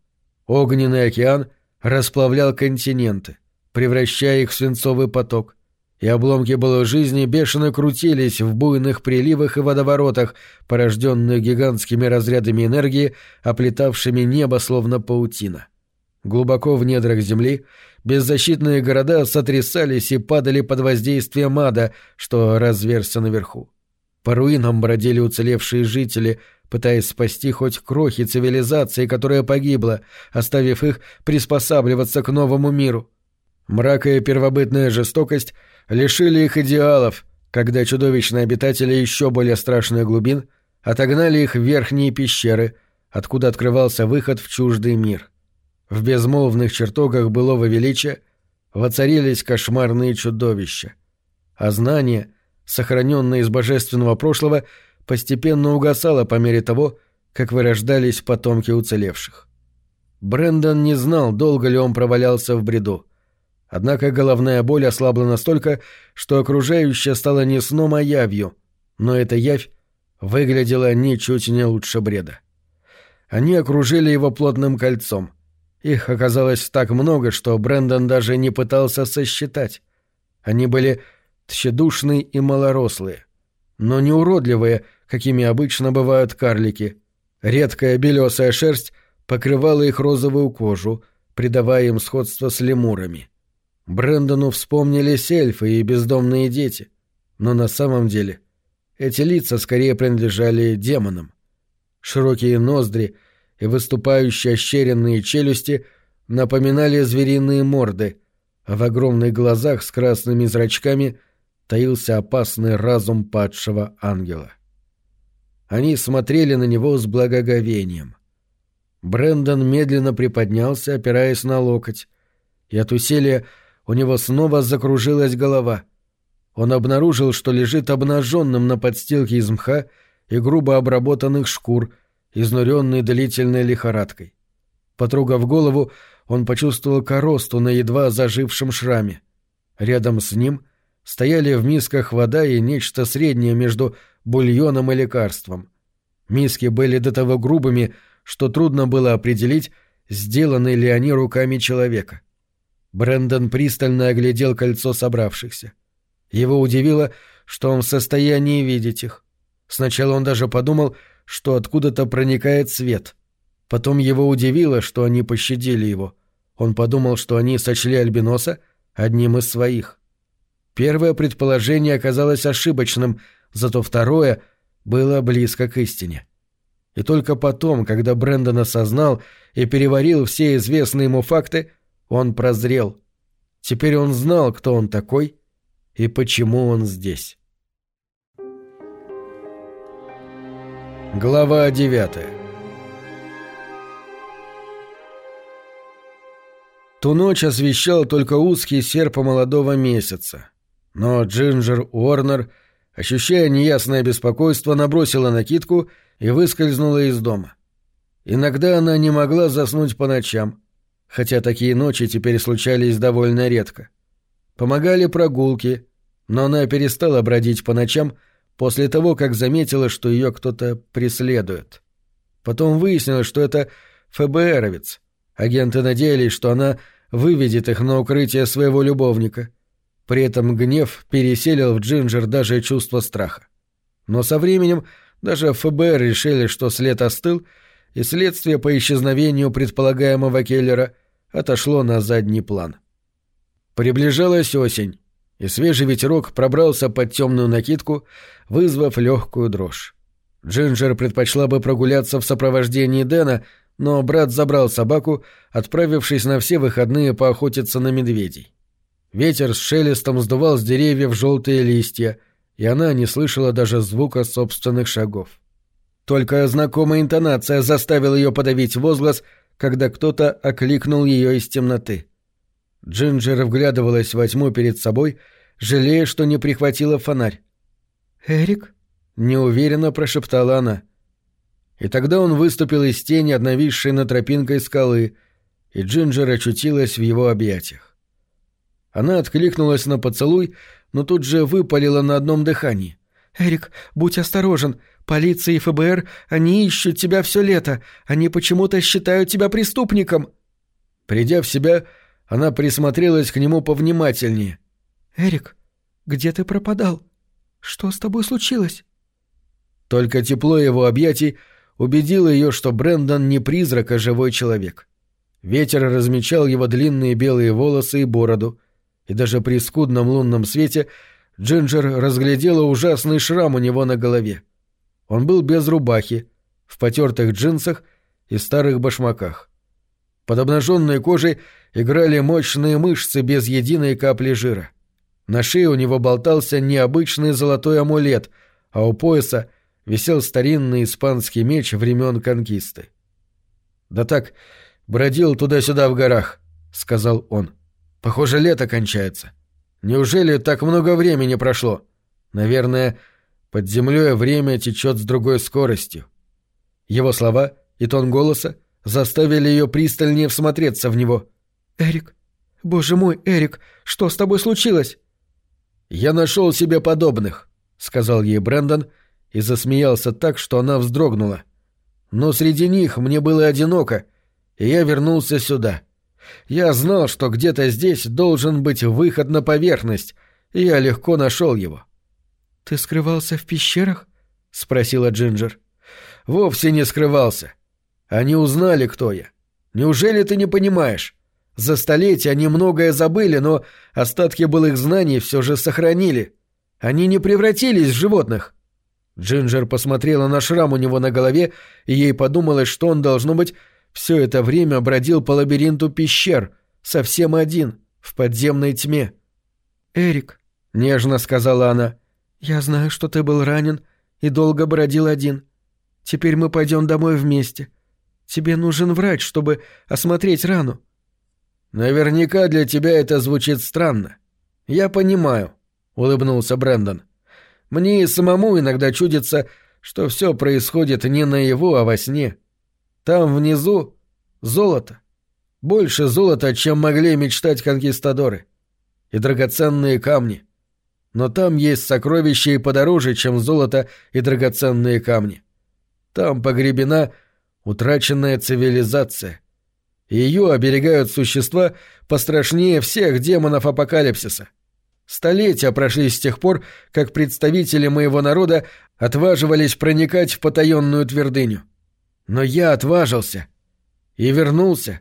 Огненный океан расплавлял континенты, превращая их в свинцовый поток, и обломки былой жизни бешено крутились в буйных приливах и водоворотах, порожденных гигантскими разрядами энергии, оплетавшими небо словно паутина. Глубоко в недрах земли беззащитные города сотрясались и падали под воздействием ада, что разверся наверху. По руинам бродили уцелевшие жители, пытаясь спасти хоть крохи цивилизации, которая погибла, оставив их приспосабливаться к новому миру. Мрак и первобытная жестокость лишили их идеалов, когда чудовищные обитатели еще более страшных глубин отогнали их в верхние пещеры, откуда открывался выход в чуждый мир. В безмолвных чертогах былого величия воцарились кошмарные чудовища, а знание — сохраненное из божественного прошлого, постепенно угасало по мере того, как вырождались потомки уцелевших. Брендон не знал, долго ли он провалялся в бреду. Однако головная боль ослабла настолько, что окружающее стало не сном, а явью, но эта явь выглядела ничуть не лучше бреда. Они окружили его плотным кольцом. Их оказалось так много, что Брендон даже не пытался сосчитать. Они были тщедушные и малорослые, но не уродливые, какими обычно бывают карлики. Редкая белесая шерсть покрывала их розовую кожу, придавая им сходство с лемурами. Брэндону вспомнились эльфы и бездомные дети, но на самом деле эти лица скорее принадлежали демонам. Широкие ноздри и выступающие ощеренные челюсти напоминали звериные морды, а в огромных глазах с красными зрачками таился опасный разум падшего ангела. Они смотрели на него с благоговением. Брендон медленно приподнялся, опираясь на локоть, и от усилия у него снова закружилась голова. Он обнаружил, что лежит обнаженным на подстилке из мха и грубо обработанных шкур, изнуренный длительной лихорадкой. Потрогав голову, он почувствовал коросту на едва зажившем шраме. Рядом с ним стояли в мисках вода и нечто среднее между бульоном и лекарством. Миски были до того грубыми, что трудно было определить, сделаны ли они руками человека. Брендон пристально оглядел кольцо собравшихся. Его удивило, что он в состоянии видеть их. Сначала он даже подумал, что откуда-то проникает свет. Потом его удивило, что они пощадили его. Он подумал, что они сочли Альбиноса одним из своих. Первое предположение оказалось ошибочным, зато второе было близко к истине. И только потом, когда Брэндон осознал и переварил все известные ему факты, он прозрел. Теперь он знал, кто он такой и почему он здесь. Глава девятая Ту ночь освещал только узкий серп молодого месяца. Но Джинджер Уорнер, ощущая неясное беспокойство, набросила накидку и выскользнула из дома. Иногда она не могла заснуть по ночам, хотя такие ночи теперь случались довольно редко. Помогали прогулки, но она перестала бродить по ночам после того, как заметила, что ее кто-то преследует. Потом выяснилось, что это ФБРовец — Агенты надеялись, что она выведет их на укрытие своего любовника. При этом гнев переселил в Джинджер даже чувство страха. Но со временем даже ФБР решили, что след остыл, и следствие по исчезновению предполагаемого Келлера отошло на задний план. Приближалась осень, и свежий ветерок пробрался под темную накидку, вызвав легкую дрожь. Джинджер предпочла бы прогуляться в сопровождении Дэна, но брат забрал собаку, отправившись на все выходные поохотиться на медведей. Ветер с шелестом сдувал с деревьев желтые листья, и она не слышала даже звука собственных шагов. Только знакомая интонация заставила ее подавить возглас, когда кто-то окликнул ее из темноты. Джинджер вглядывалась во тьму перед собой, жалея, что не прихватила фонарь. «Эрик?» — неуверенно прошептала она. — и тогда он выступил из тени, одновисшей над тропинкой скалы, и Джинджер очутилась в его объятиях. Она откликнулась на поцелуй, но тут же выпалила на одном дыхании. «Эрик, будь осторожен. Полиция и ФБР, они ищут тебя все лето. Они почему-то считают тебя преступником». Придя в себя, она присмотрелась к нему повнимательнее. «Эрик, где ты пропадал? Что с тобой случилось?» Только тепло его объятий убедила ее, что Брендон не призрак, а живой человек. Ветер размечал его длинные белые волосы и бороду, и даже при скудном лунном свете Джинджер разглядела ужасный шрам у него на голове. Он был без рубахи, в потертых джинсах и старых башмаках. Под обнаженной кожей играли мощные мышцы без единой капли жира. На шее у него болтался необычный золотой амулет, а у пояса висел старинный испанский меч времен конкисты. «Да так, бродил туда-сюда в горах», — сказал он. «Похоже, лето кончается. Неужели так много времени прошло? Наверное, под землей время течет с другой скоростью». Его слова и тон голоса заставили ее пристальнее всмотреться в него. «Эрик, боже мой, Эрик, что с тобой случилось?» «Я нашел себе подобных», — сказал ей Брэндон, — и засмеялся так, что она вздрогнула. Но среди них мне было одиноко, и я вернулся сюда. Я знал, что где-то здесь должен быть выход на поверхность, и я легко нашел его. «Ты скрывался в пещерах?» — спросила Джинджер. «Вовсе не скрывался. Они узнали, кто я. Неужели ты не понимаешь? За столетия они многое забыли, но остатки былых знаний все же сохранили. Они не превратились в животных. Джинджер посмотрела на шрам у него на голове, и ей подумалось, что он, должно быть, все это время бродил по лабиринту пещер, совсем один, в подземной тьме. «Эрик», — нежно сказала она, — «я знаю, что ты был ранен и долго бродил один. Теперь мы пойдем домой вместе. Тебе нужен врач, чтобы осмотреть рану». «Наверняка для тебя это звучит странно. Я понимаю», — улыбнулся Брэндон. — мне и самому иногда чудится, что все происходит не наяву, а во сне. Там внизу Золото. Больше золота, чем могли мечтать конкистадоры. И драгоценные камни. Но там есть сокровища и подороже, чем золото и драгоценные камни. Там погребена утраченная цивилизация. Ее оберегают существа пострашнее всех демонов апокалипсиса. Столетия прошли с тех пор, как представители моего народа отваживались проникать в потаенную твердыню. Но я отважился. И вернулся.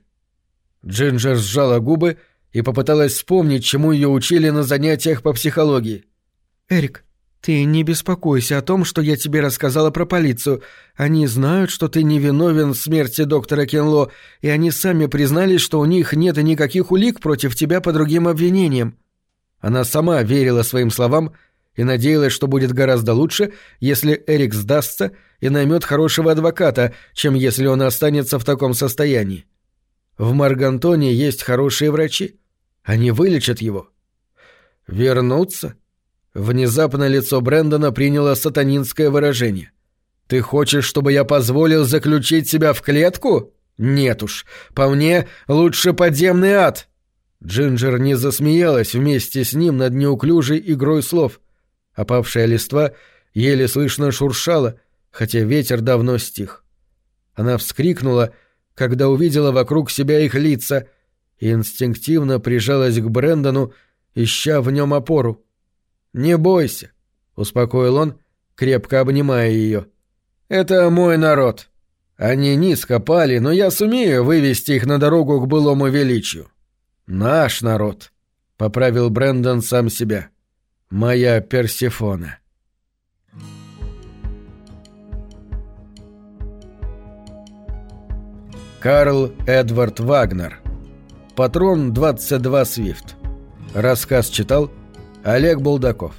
Джинджер сжала губы и попыталась вспомнить, чему ее учили на занятиях по психологии. «Эрик, ты не беспокойся о том, что я тебе рассказала про полицию. Они знают, что ты невиновен в смерти доктора Кенло, и они сами признались, что у них нет никаких улик против тебя по другим обвинениям». Она сама верила своим словам и надеялась, что будет гораздо лучше, если Эрик сдастся и наймет хорошего адвоката, чем если он останется в таком состоянии. В Маргантоне есть хорошие врачи. Они вылечат его. Вернуться? Внезапно лицо Брэндона приняло сатанинское выражение. Ты хочешь, чтобы я позволил заключить себя в клетку? Нет уж. По мне, лучше подземный ад. Джинджер не засмеялась вместе с ним над неуклюжей игрой слов. Опавшая листва еле слышно шуршала, хотя ветер давно стих. Она вскрикнула, когда увидела вокруг себя их лица, и инстинктивно прижалась к Брэндону, ища в нем опору. «Не бойся», — успокоил он, крепко обнимая ее. «Это мой народ. Они низко пали, но я сумею вывести их на дорогу к былому величию. Наш народ», — поправил Брэндон сам себя. «Моя Персифона». Карл Эдвард Вагнер. Патрон 22 Свифт. Рассказ читал Олег Булдаков.